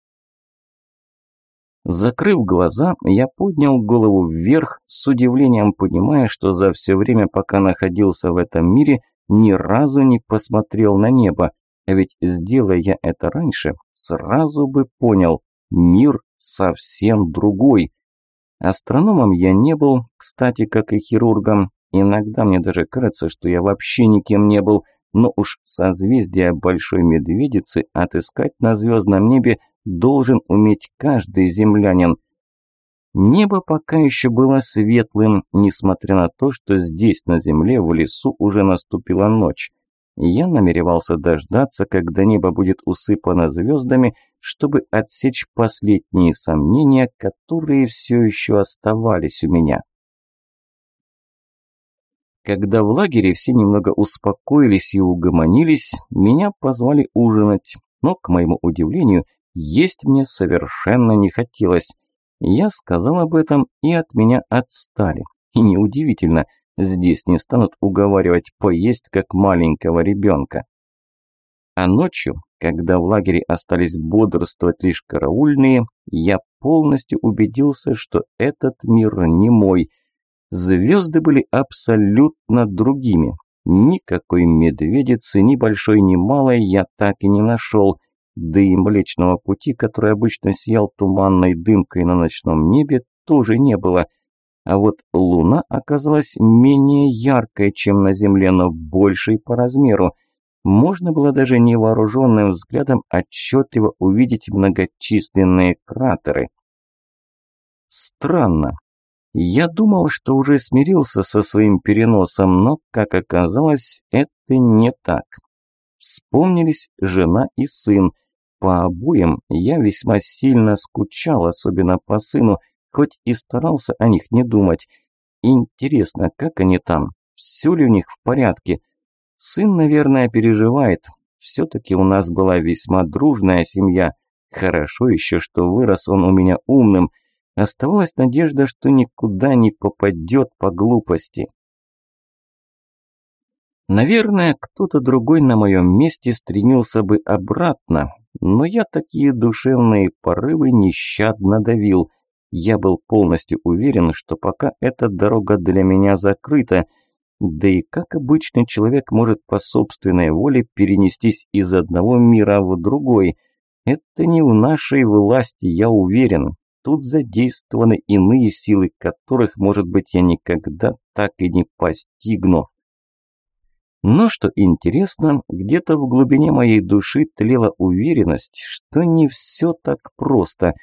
Закрыв глаза, я поднял голову вверх, с удивлением понимая, что за все время, пока находился в этом мире, ни разу не посмотрел на небо. А ведь, сделая я это раньше, сразу бы понял, мир совсем другой. Астрономом я не был, кстати, как и хирургом. Иногда мне даже кажется, что я вообще никем не был, но уж созвездие Большой Медведицы отыскать на звездном небе должен уметь каждый землянин. Небо пока еще было светлым, несмотря на то, что здесь, на земле, в лесу уже наступила ночь. Я намеревался дождаться, когда небо будет усыпано звездами, чтобы отсечь последние сомнения, которые все еще оставались у меня. Когда в лагере все немного успокоились и угомонились, меня позвали ужинать, но, к моему удивлению, есть мне совершенно не хотелось. Я сказал об этом, и от меня отстали. И неудивительно, здесь не станут уговаривать поесть, как маленького ребенка. А ночью, когда в лагере остались бодрствовать лишь караульные, я полностью убедился, что этот мир не мой. Звезды были абсолютно другими. Никакой медведицы, ни большой, ни малой я так и не нашел. Да и Млечного Пути, который обычно сиял туманной дымкой на ночном небе, тоже не было. а вот луна оказалась менее яркой, чем на Земле, но большей по размеру. Можно было даже невооруженным взглядом отчетливо увидеть многочисленные кратеры. Странно. Я думал, что уже смирился со своим переносом, но, как оказалось, это не так. Вспомнились жена и сын. По обоим я весьма сильно скучал, особенно по сыну, хоть и старался о них не думать. Интересно, как они там? Все ли у них в порядке? Сын, наверное, переживает. Все-таки у нас была весьма дружная семья. Хорошо еще, что вырос он у меня умным. Оставалась надежда, что никуда не попадет по глупости. Наверное, кто-то другой на моем месте стремился бы обратно, но я такие душевные порывы нещадно давил. Я был полностью уверен, что пока эта дорога для меня закрыта, да и как обычный человек может по собственной воле перенестись из одного мира в другой? Это не в нашей власти, я уверен. Тут задействованы иные силы, которых, может быть, я никогда так и не постигну. Но что интересно, где-то в глубине моей души тлела уверенность, что не все так просто –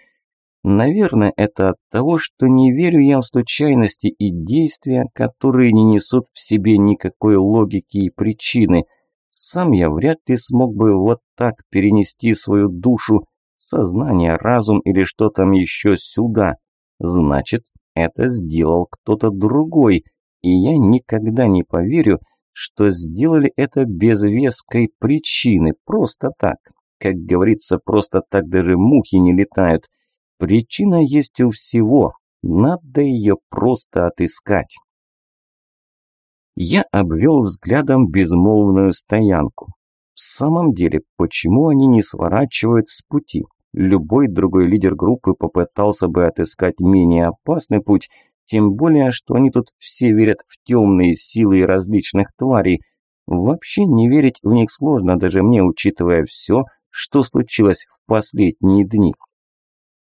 Наверное, это от того, что не верю я в случайности и действия, которые не несут в себе никакой логики и причины. Сам я вряд ли смог бы вот так перенести свою душу, сознание, разум или что там еще сюда. Значит, это сделал кто-то другой, и я никогда не поверю, что сделали это без веской причины, просто так. Как говорится, просто так даже мухи не летают – Причина есть у всего, надо ее просто отыскать. Я обвел взглядом безмолвную стоянку. В самом деле, почему они не сворачивают с пути? Любой другой лидер группы попытался бы отыскать менее опасный путь, тем более, что они тут все верят в темные силы и различных тварей. Вообще не верить в них сложно, даже мне, учитывая все, что случилось в последние дни.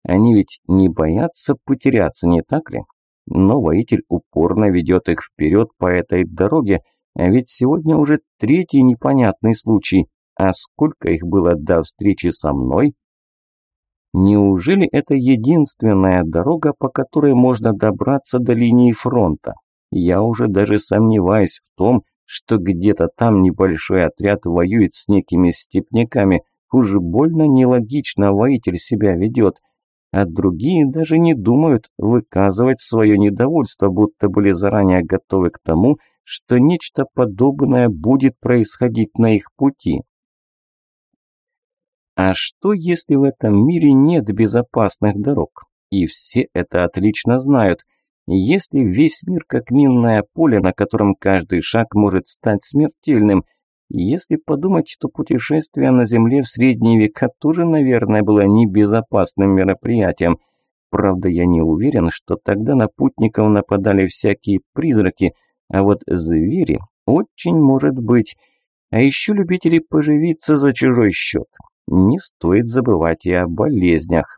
Они ведь не боятся потеряться, не так ли? Но воитель упорно ведет их вперед по этой дороге, а ведь сегодня уже третий непонятный случай. А сколько их было до встречи со мной? Неужели это единственная дорога, по которой можно добраться до линии фронта? Я уже даже сомневаюсь в том, что где-то там небольшой отряд воюет с некими степняками. Уж больно нелогично воитель себя ведет – а другие даже не думают выказывать свое недовольство, будто были заранее готовы к тому, что нечто подобное будет происходить на их пути. А что, если в этом мире нет безопасных дорог? И все это отлично знают. Если весь мир как минное поле, на котором каждый шаг может стать смертельным, если подумать, то путешествие на Земле в средние века тоже, наверное, было небезопасным мероприятием. Правда, я не уверен, что тогда на путников нападали всякие призраки, а вот звери очень может быть. А еще любители поживиться за чужой счет. Не стоит забывать и о болезнях.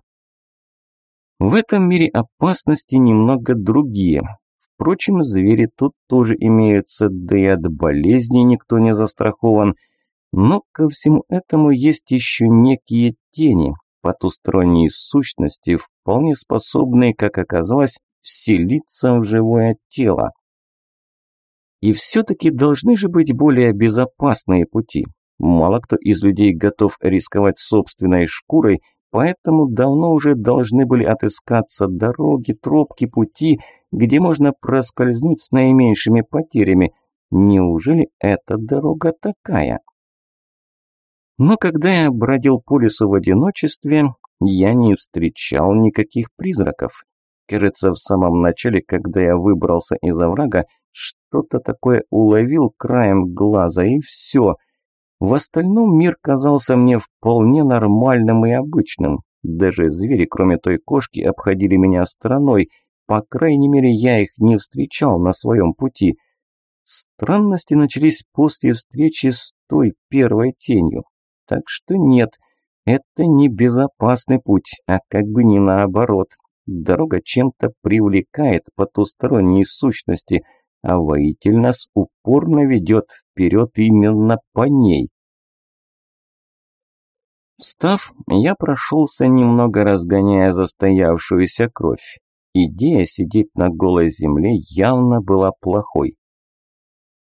В этом мире опасности немного другие. Впрочем, звери тут тоже имеются, да и от болезней никто не застрахован. Но ко всему этому есть еще некие тени, потусторонние сущности, вполне способные, как оказалось, вселиться в живое тело. И все-таки должны же быть более безопасные пути. Мало кто из людей готов рисковать собственной шкурой, поэтому давно уже должны были отыскаться дороги, тропки, пути, где можно проскользнуть с наименьшими потерями. Неужели эта дорога такая? Но когда я бродил по лесу в одиночестве, я не встречал никаких призраков. Кажется, в самом начале, когда я выбрался из оврага, что-то такое уловил краем глаза, и все. В остальном мир казался мне вполне нормальным и обычным. Даже звери, кроме той кошки, обходили меня стороной – по крайней мере, я их не встречал на своем пути. Странности начались после встречи с той первой тенью. Так что нет, это не безопасный путь, а как бы не наоборот. Дорога чем-то привлекает потусторонние сущности, а воитель нас упорно ведет вперед именно по ней. Встав, я прошелся немного, разгоняя застоявшуюся кровь. Идея сидеть на голой земле явно была плохой.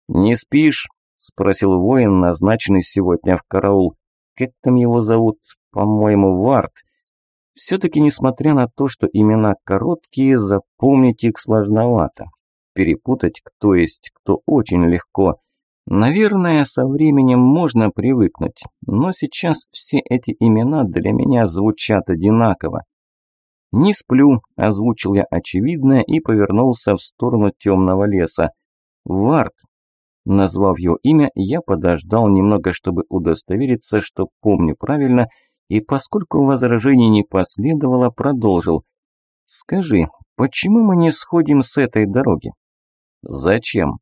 «Не спишь?» – спросил воин, назначенный сегодня в караул. «Как там его зовут? По-моему, Вард. Все-таки, несмотря на то, что имена короткие, запомнить их сложновато. Перепутать кто есть кто очень легко. Наверное, со временем можно привыкнуть, но сейчас все эти имена для меня звучат одинаково. «Не сплю», – озвучил я очевидное и повернулся в сторону темного леса. «Вард». Назвав его имя, я подождал немного, чтобы удостовериться, что помню правильно – и поскольку возражений не последовало, продолжил. «Скажи, почему мы не сходим с этой дороги?» «Зачем?»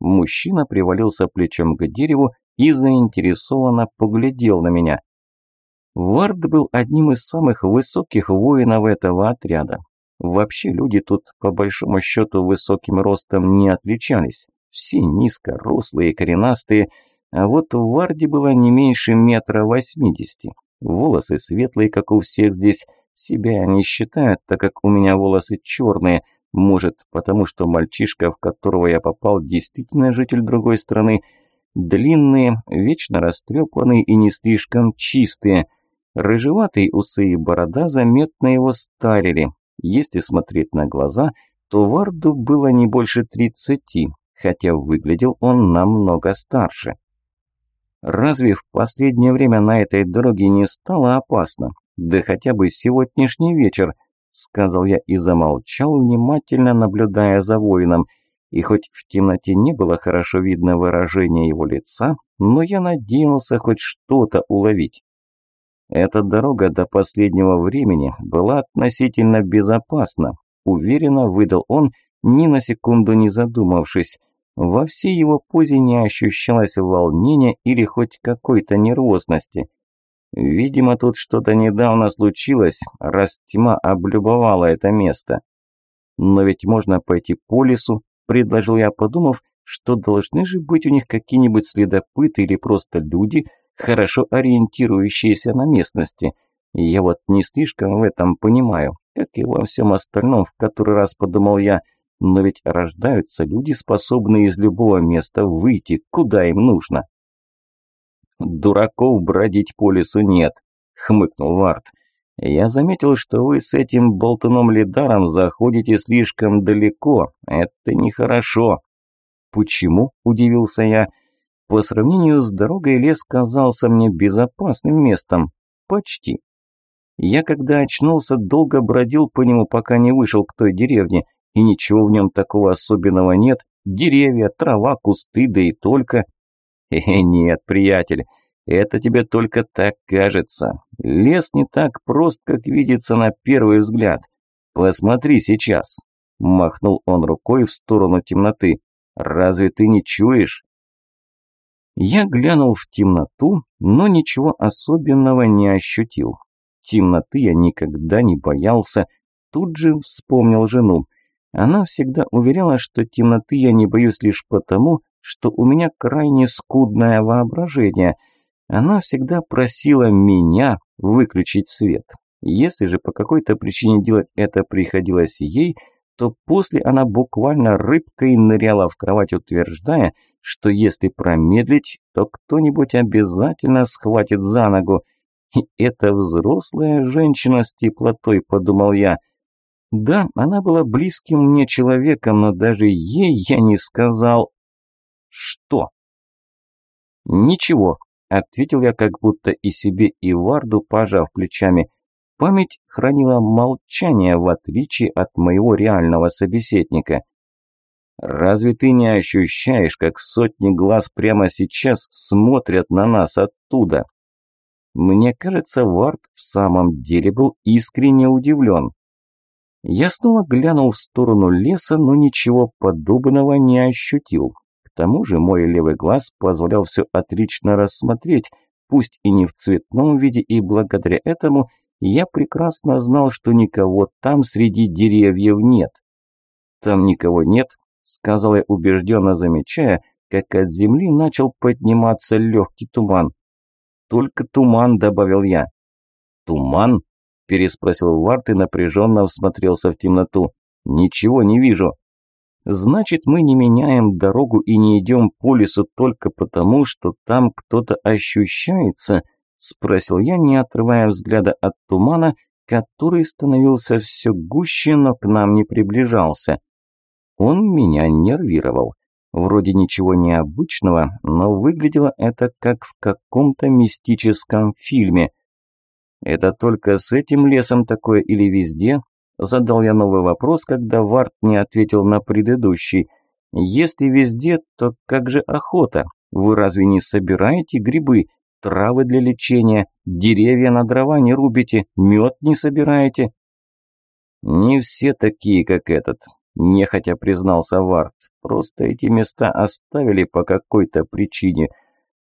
Мужчина привалился плечом к дереву и заинтересованно поглядел на меня. Вард был одним из самых высоких воинов этого отряда. Вообще люди тут по большому счету высоким ростом не отличались. Все низкорослые, коренастые, а вот в Варде было не меньше метра восьмидесяти. Волосы светлые, как у всех здесь. Себя они считают, так как у меня волосы черные. Может, потому что мальчишка, в которого я попал, действительно житель другой страны. Длинные, вечно растрепанные и не слишком чистые. Рыжеватые усы и борода заметно его старили. Если смотреть на глаза, то Варду было не больше тридцати, хотя выглядел он намного старше. Разве в последнее время на этой дороге не стало опасно? Да хотя бы сегодняшний вечер, сказал я и замолчал, внимательно наблюдая за воином. И хоть в темноте не было хорошо видно выражение его лица, но я надеялся хоть что-то уловить. Эта дорога до последнего времени была относительно безопасна, уверенно выдал он, ни на секунду не задумавшись. Во всей его позе не ощущалось волнения или хоть какой-то нервозности. Видимо, тут что-то недавно случилось, раз тьма облюбовала это место. Но ведь можно пойти по лесу, предложил я, подумав, что должны же быть у них какие-нибудь следопыты или просто люди, хорошо ориентирующиеся на местности. Я вот не слишком в этом понимаю, как и во всем остальном, в который раз подумал я – но ведь рождаются люди, способные из любого места выйти, куда им нужно. «Дураков бродить по лесу нет», – хмыкнул Вард. «Я заметил, что вы с этим болтуном Лидаром заходите слишком далеко. Это нехорошо». «Почему?» – удивился я. «По сравнению с дорогой лес казался мне безопасным местом. Почти. Я, когда очнулся, долго бродил по нему, пока не вышел к той деревне, и ничего в нем такого особенного нет. Деревья, трава, кусты, да и только. Нет, приятель, это тебе только так кажется. Лес не так прост, как видится на первый взгляд. Посмотри сейчас. Махнул он рукой в сторону темноты. Разве ты не чуешь? Я глянул в темноту, но ничего особенного не ощутил. Темноты я никогда не боялся. Тут же вспомнил жену. Она всегда уверяла, что темноты я не боюсь лишь потому, что у меня крайне скудное воображение. Она всегда просила меня выключить свет. Если же по какой-то причине делать это приходилось ей, то после она буквально рыбкой ныряла в кровать, утверждая, что если промедлить, то кто-нибудь обязательно схватит за ногу. И это взрослая женщина с теплотой, подумал я – да, она была близким мне человеком, но даже ей я не сказал... Что? Ничего, ответил я как будто и себе, и Варду, пожав плечами. Память хранила молчание, в отличие от моего реального собеседника. «Разве ты не ощущаешь, как сотни глаз прямо сейчас смотрят на нас оттуда?» Мне кажется, Вард в самом деле был искренне удивлен. Я снова глянул в сторону леса, но ничего подобного не ощутил. Тому же мой левый глаз позволял все отлично рассмотреть, пусть и не в цветном виде, и благодаря этому я прекрасно знал, что никого там среди деревьев нет. «Там никого нет», – сказал я убежденно, замечая, как от земли начал подниматься легкий туман. «Только туман», – добавил я. «Туман?» – переспросил Варт и напряженно всмотрелся в темноту. «Ничего не вижу». «Значит, мы не меняем дорогу и не идем по лесу только потому, что там кто-то ощущается?» – спросил я, не отрывая взгляда от тумана, который становился все гуще, но к нам не приближался. Он меня нервировал. Вроде ничего необычного, но выглядело это как в каком-то мистическом фильме. «Это только с этим лесом такое или везде?» Задал я новый вопрос, когда Варт не ответил на предыдущий. «Если везде, то как же охота? Вы разве не собираете грибы, травы для лечения, деревья на дрова не рубите, мед не собираете?» «Не все такие, как этот», Нехотя признался Варт. Просто эти места оставили по какой-то причине.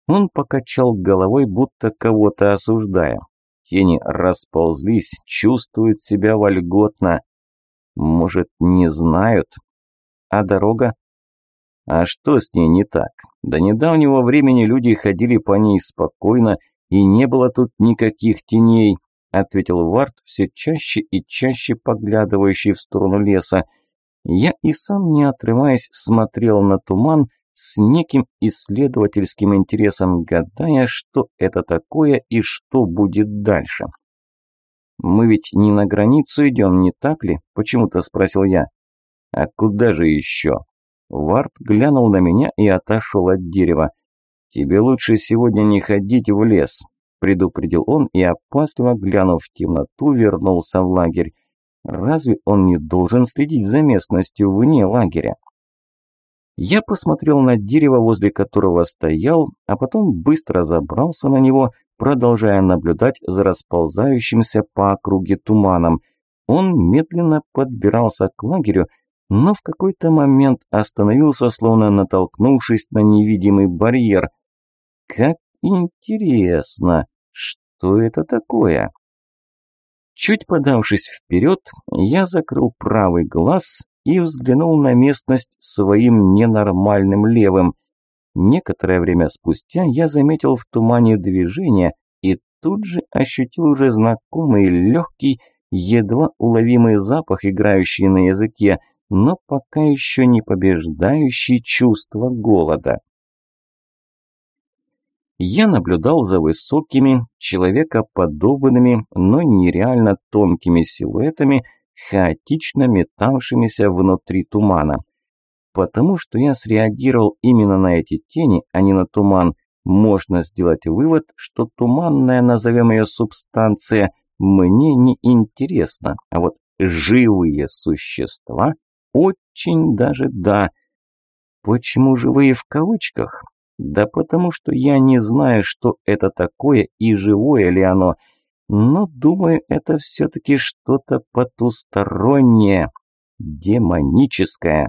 Он покачал головой, будто кого-то осуждая. Тени расползлись, чувствуют себя вольготно. Может, не знают? А дорога? А что с ней не так? До недавнего времени люди ходили по ней спокойно, и не было тут никаких теней, ответил Варт, все чаще и чаще поглядывающий в сторону леса. Я и сам, не отрываясь, смотрел на туман с неким исследовательским интересом, гадая, что это такое и что будет дальше. «Мы ведь не на границу идем, не так ли?» – почему-то спросил я. «А куда же еще?» Вард глянул на меня и отошел от дерева. «Тебе лучше сегодня не ходить в лес», – предупредил он и, опасливо глянув в темноту, вернулся в лагерь. Разве он не должен следить за местностью вне лагеря? Я посмотрел на дерево, возле которого стоял, а потом быстро забрался на него, продолжая наблюдать за расползающимся по округе туманом. Он медленно подбирался к лагерю, но в какой-то момент остановился, словно натолкнувшись на невидимый барьер. Как интересно, что это такое? Чуть подавшись вперед, я закрыл правый глаз и взглянул на местность своим ненормальным левым. Некоторое время спустя я заметил в тумане движение и тут же ощутил уже знакомый легкий, едва уловимый запах, играющий на языке, но пока еще не побеждающий чувство голода я наблюдал за высокими, человекоподобными, но нереально тонкими силуэтами, хаотично метавшимися внутри тумана. Потому что я среагировал именно на эти тени, а не на туман, можно сделать вывод, что туманная, назовем ее субстанция, мне не интересна, а вот живые существа очень даже да. Почему живые в кавычках? Да потому что я не знаю, что это такое и живое ли оно. Но думаю, это все-таки что-то потустороннее, демоническое.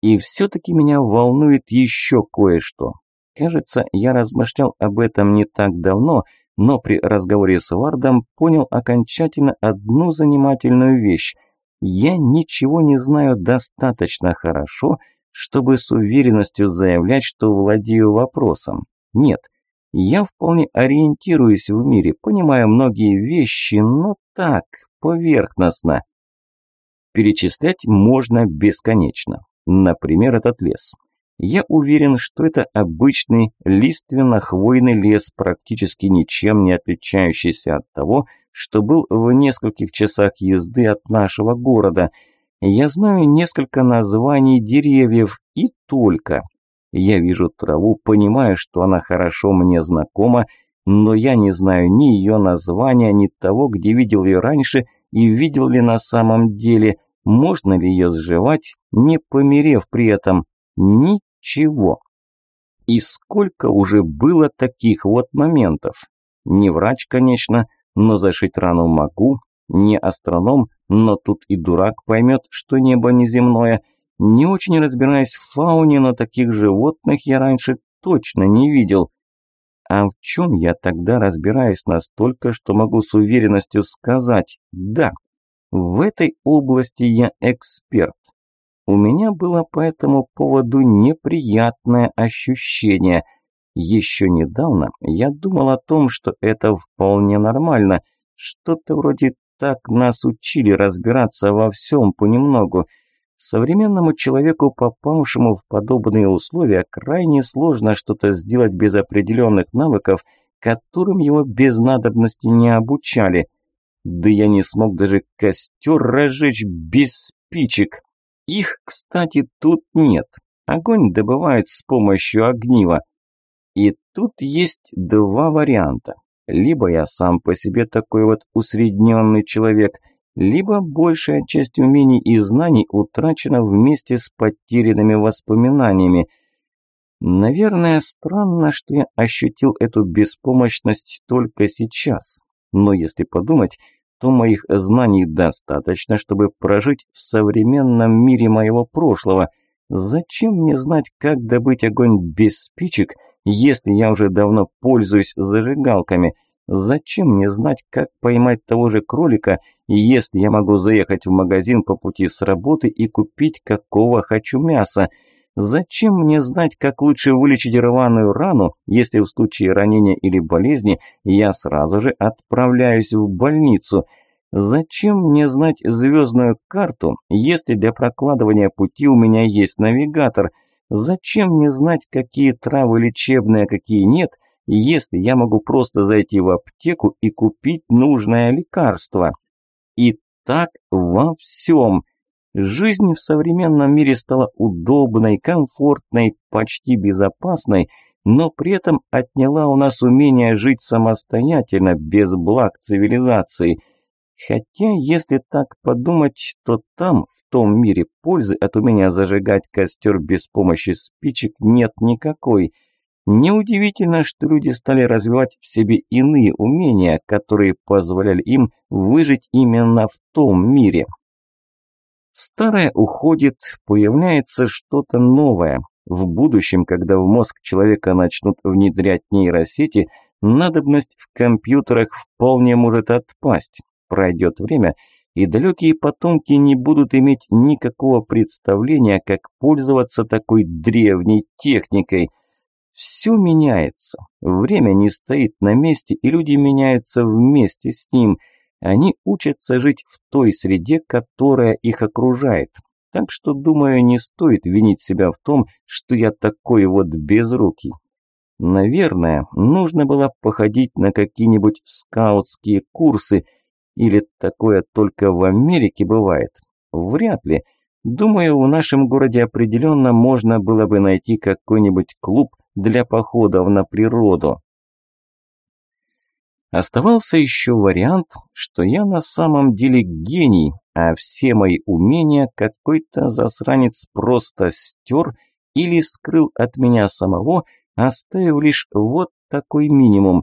И все-таки меня волнует еще кое-что. Кажется, я размышлял об этом не так давно, но при разговоре с Вардом понял окончательно одну занимательную вещь. Я ничего не знаю достаточно хорошо, чтобы с уверенностью заявлять, что владею вопросом. Нет, я вполне ориентируюсь в мире, понимаю многие вещи, но так, поверхностно. Перечислять можно бесконечно. Например, этот лес. Я уверен, что это обычный лиственно-хвойный лес, практически ничем не отличающийся от того, что был в нескольких часах езды от нашего города – я знаю несколько названий деревьев и только. Я вижу траву, понимаю, что она хорошо мне знакома, но я не знаю ни ее названия, ни того, где видел ее раньше и видел ли на самом деле, можно ли ее сживать, не померев при этом. Ничего. И сколько уже было таких вот моментов. Не врач, конечно, но зашить рану могу, не астроном, но тут и дурак поймет, что небо неземное. Не очень разбираясь в фауне, но таких животных я раньше точно не видел. А в чем я тогда разбираюсь настолько, что могу с уверенностью сказать «да». В этой области я эксперт. У меня было по этому поводу неприятное ощущение. Еще недавно я думал о том, что это вполне нормально. Что-то вроде так нас учили разбираться во всем понемногу. Современному человеку, попавшему в подобные условия, крайне сложно что-то сделать без определенных навыков, которым его без надобности не обучали. Да я не смог даже костер разжечь без спичек. Их, кстати, тут нет. Огонь добывают с помощью огнива. И тут есть два варианта. Либо я сам по себе такой вот усредненный человек – либо большая часть умений и знаний утрачена вместе с потерянными воспоминаниями. Наверное, странно, что я ощутил эту беспомощность только сейчас. Но если подумать, то моих знаний достаточно, чтобы прожить в современном мире моего прошлого. Зачем мне знать, как добыть огонь без спичек, если я уже давно пользуюсь зажигалками – Зачем мне знать, как поймать того же кролика, если я могу заехать в магазин по пути с работы и купить какого хочу мяса? Зачем мне знать, как лучше вылечить рваную рану, если в случае ранения или болезни я сразу же отправляюсь в больницу? Зачем мне знать звездную карту, если для прокладывания пути у меня есть навигатор? Зачем мне знать, какие травы лечебные, а какие нет – если я могу просто зайти в аптеку и купить нужное лекарство. И так во всем. Жизнь в современном мире стала удобной, комфортной, почти безопасной, но при этом отняла у нас умение жить самостоятельно, без благ цивилизации. Хотя, если так подумать, то там, в том мире, пользы от умения зажигать костер без помощи спичек нет никакой – Неудивительно, что люди стали развивать в себе иные умения, которые позволяли им выжить именно в том мире. Старое уходит, появляется что-то новое. В будущем, когда в мозг человека начнут внедрять нейросети, надобность в компьютерах вполне может отпасть. Пройдет время, и далекие потомки не будут иметь никакого представления, как пользоваться такой древней техникой – все меняется. Время не стоит на месте, и люди меняются вместе с ним. Они учатся жить в той среде, которая их окружает. Так что, думаю, не стоит винить себя в том, что я такой вот безрукий. Наверное, нужно было походить на какие-нибудь скаутские курсы, или такое только в Америке бывает. Вряд ли. Думаю, в нашем городе определенно можно было бы найти какой-нибудь клуб, для походов на природу. Оставался еще вариант, что я на самом деле гений, а все мои умения какой-то засранец просто стер или скрыл от меня самого, оставив лишь вот такой минимум.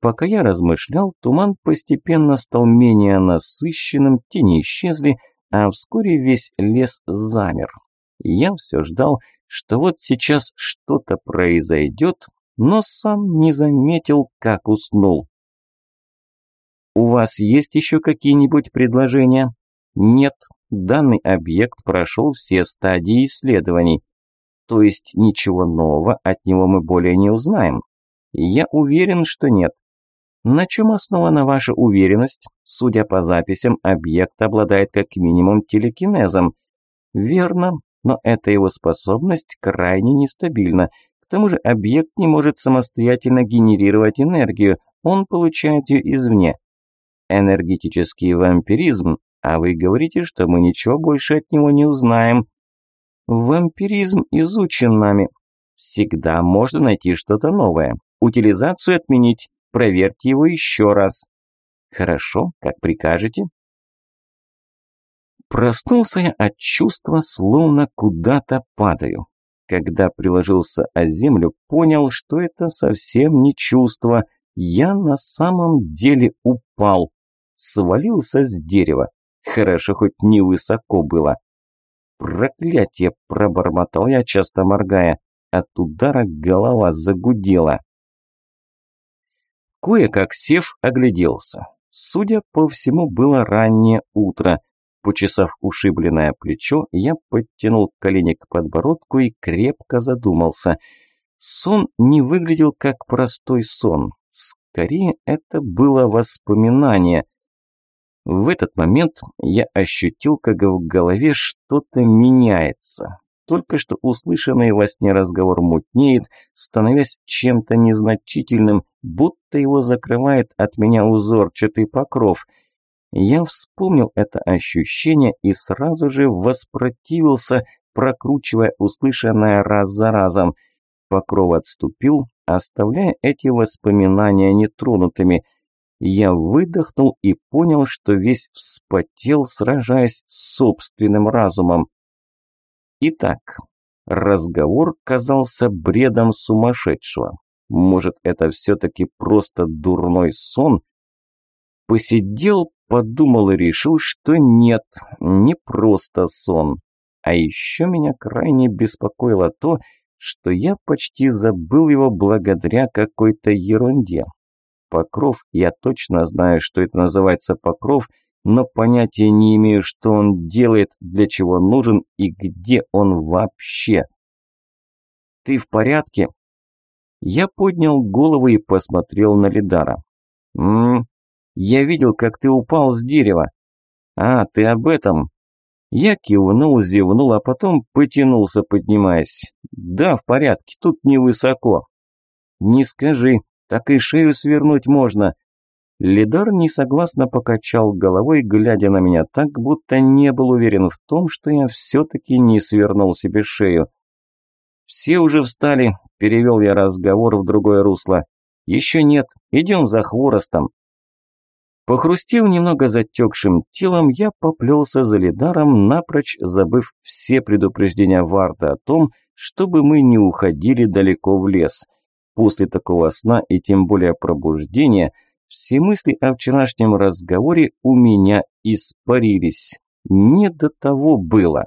Пока я размышлял, туман постепенно стал менее насыщенным, тени исчезли, а вскоре весь лес замер. Я все ждал, что вот сейчас что-то произойдет, но сам не заметил, как уснул. «У вас есть еще какие-нибудь предложения?» «Нет, данный объект прошел все стадии исследований. То есть ничего нового от него мы более не узнаем?» «Я уверен, что нет. На чем основана ваша уверенность? Судя по записям, объект обладает как минимум телекинезом. Верно, но эта его способность крайне нестабильна. К тому же объект не может самостоятельно генерировать энергию, он получает ее извне. Энергетический вампиризм, а вы говорите, что мы ничего больше от него не узнаем. Вампиризм изучен нами. Всегда можно найти что-то новое. Утилизацию отменить, проверьте его еще раз. Хорошо, как прикажете. Проснулся я от чувства, словно куда-то падаю. Когда приложился о землю, понял, что это совсем не чувство. Я на самом деле упал. Свалился с дерева. Хорошо, хоть невысоко было. «Проклятие!» – пробормотал я, часто моргая. От удара голова загудела. Кое-как сев, огляделся. Судя по всему, было раннее утро. Почесав ушибленное плечо, я подтянул колени к подбородку и крепко задумался. Сон не выглядел как простой сон. Скорее, это было воспоминание. В этот момент я ощутил, как в голове что-то меняется. Только что услышанный во сне разговор мутнеет, становясь чем-то незначительным, будто его закрывает от меня узорчатый покров. Я вспомнил это ощущение и сразу же воспротивился, прокручивая услышанное раз за разом. Покров отступил, оставляя эти воспоминания нетронутыми. Я выдохнул и понял, что весь вспотел, сражаясь с собственным разумом. Итак, разговор казался бредом сумасшедшего. Может, это все-таки просто дурной сон? Посидел, подумал и решил, что нет, не просто сон. А еще меня крайне беспокоило то, что я почти забыл его благодаря какой-то ерунде. Покров, я точно знаю, что это называется покров – но понятия не имею, что он делает, для чего нужен и где он вообще. «Ты в порядке?» Я поднял голову и посмотрел на Лидара. «Ммм, я видел, как ты упал с дерева». «А, ты об этом?» Я кивнул, зевнул, а потом потянулся, поднимаясь. «Да, в порядке, тут невысоко». «Не скажи, так и шею свернуть можно. Лидар несогласно покачал головой, глядя на меня так, будто не был уверен в том, что я все-таки не свернул себе шею. «Все уже встали», – перевел я разговор в другое русло. «Еще нет, идем за хворостом». Похрустев немного затекшим телом, я поплелся за Лидаром, напрочь забыв все предупреждения Варда о том, чтобы мы не уходили далеко в лес. После такого сна и тем более пробуждения – все мысли о вчерашнем разговоре у меня испарились. Не до того было.